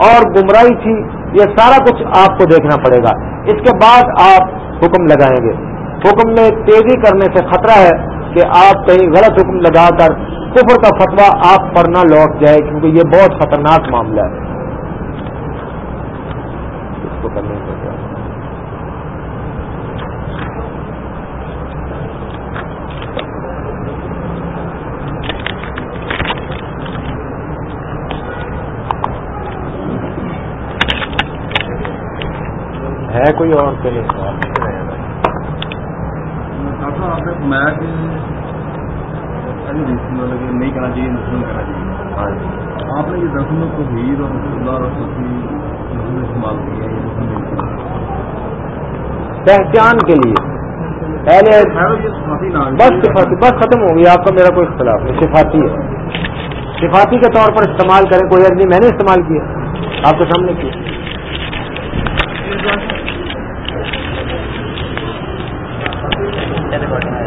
اور گمراہی تھی، یہ سارا کچھ آپ کو دیکھنا پڑے گا۔ اس کے بعد آپ حکم لگائیں گے۔ حکم میں تیزی کرنے سے خطرہ ہے کہ آپ کہیں غلط حکم لگا کر کفر کا فتوا آپ پر نہ لوٹ جائے، کیونکہ یہ بہت خطرناک معاملہ ہے۔ اس کو کرنے ہے کوئی اور کے لیے نہیں چاہیے ہاں جی۔ آپ نے یہ رسموں کو ہیر اور استعمال کیا پہچان کے لیے۔ پہلے بس صفاتی بس ختم ہو گیا آپ کا میرا کوئی اختلاف نہیں۔ صفاتی ہے۔ صفاتی کے طور پر استعمال کریں کوئی عرضی میں نے استعمال کیا۔ آپ کے سامنے کیا؟ کے ریکارڈنگ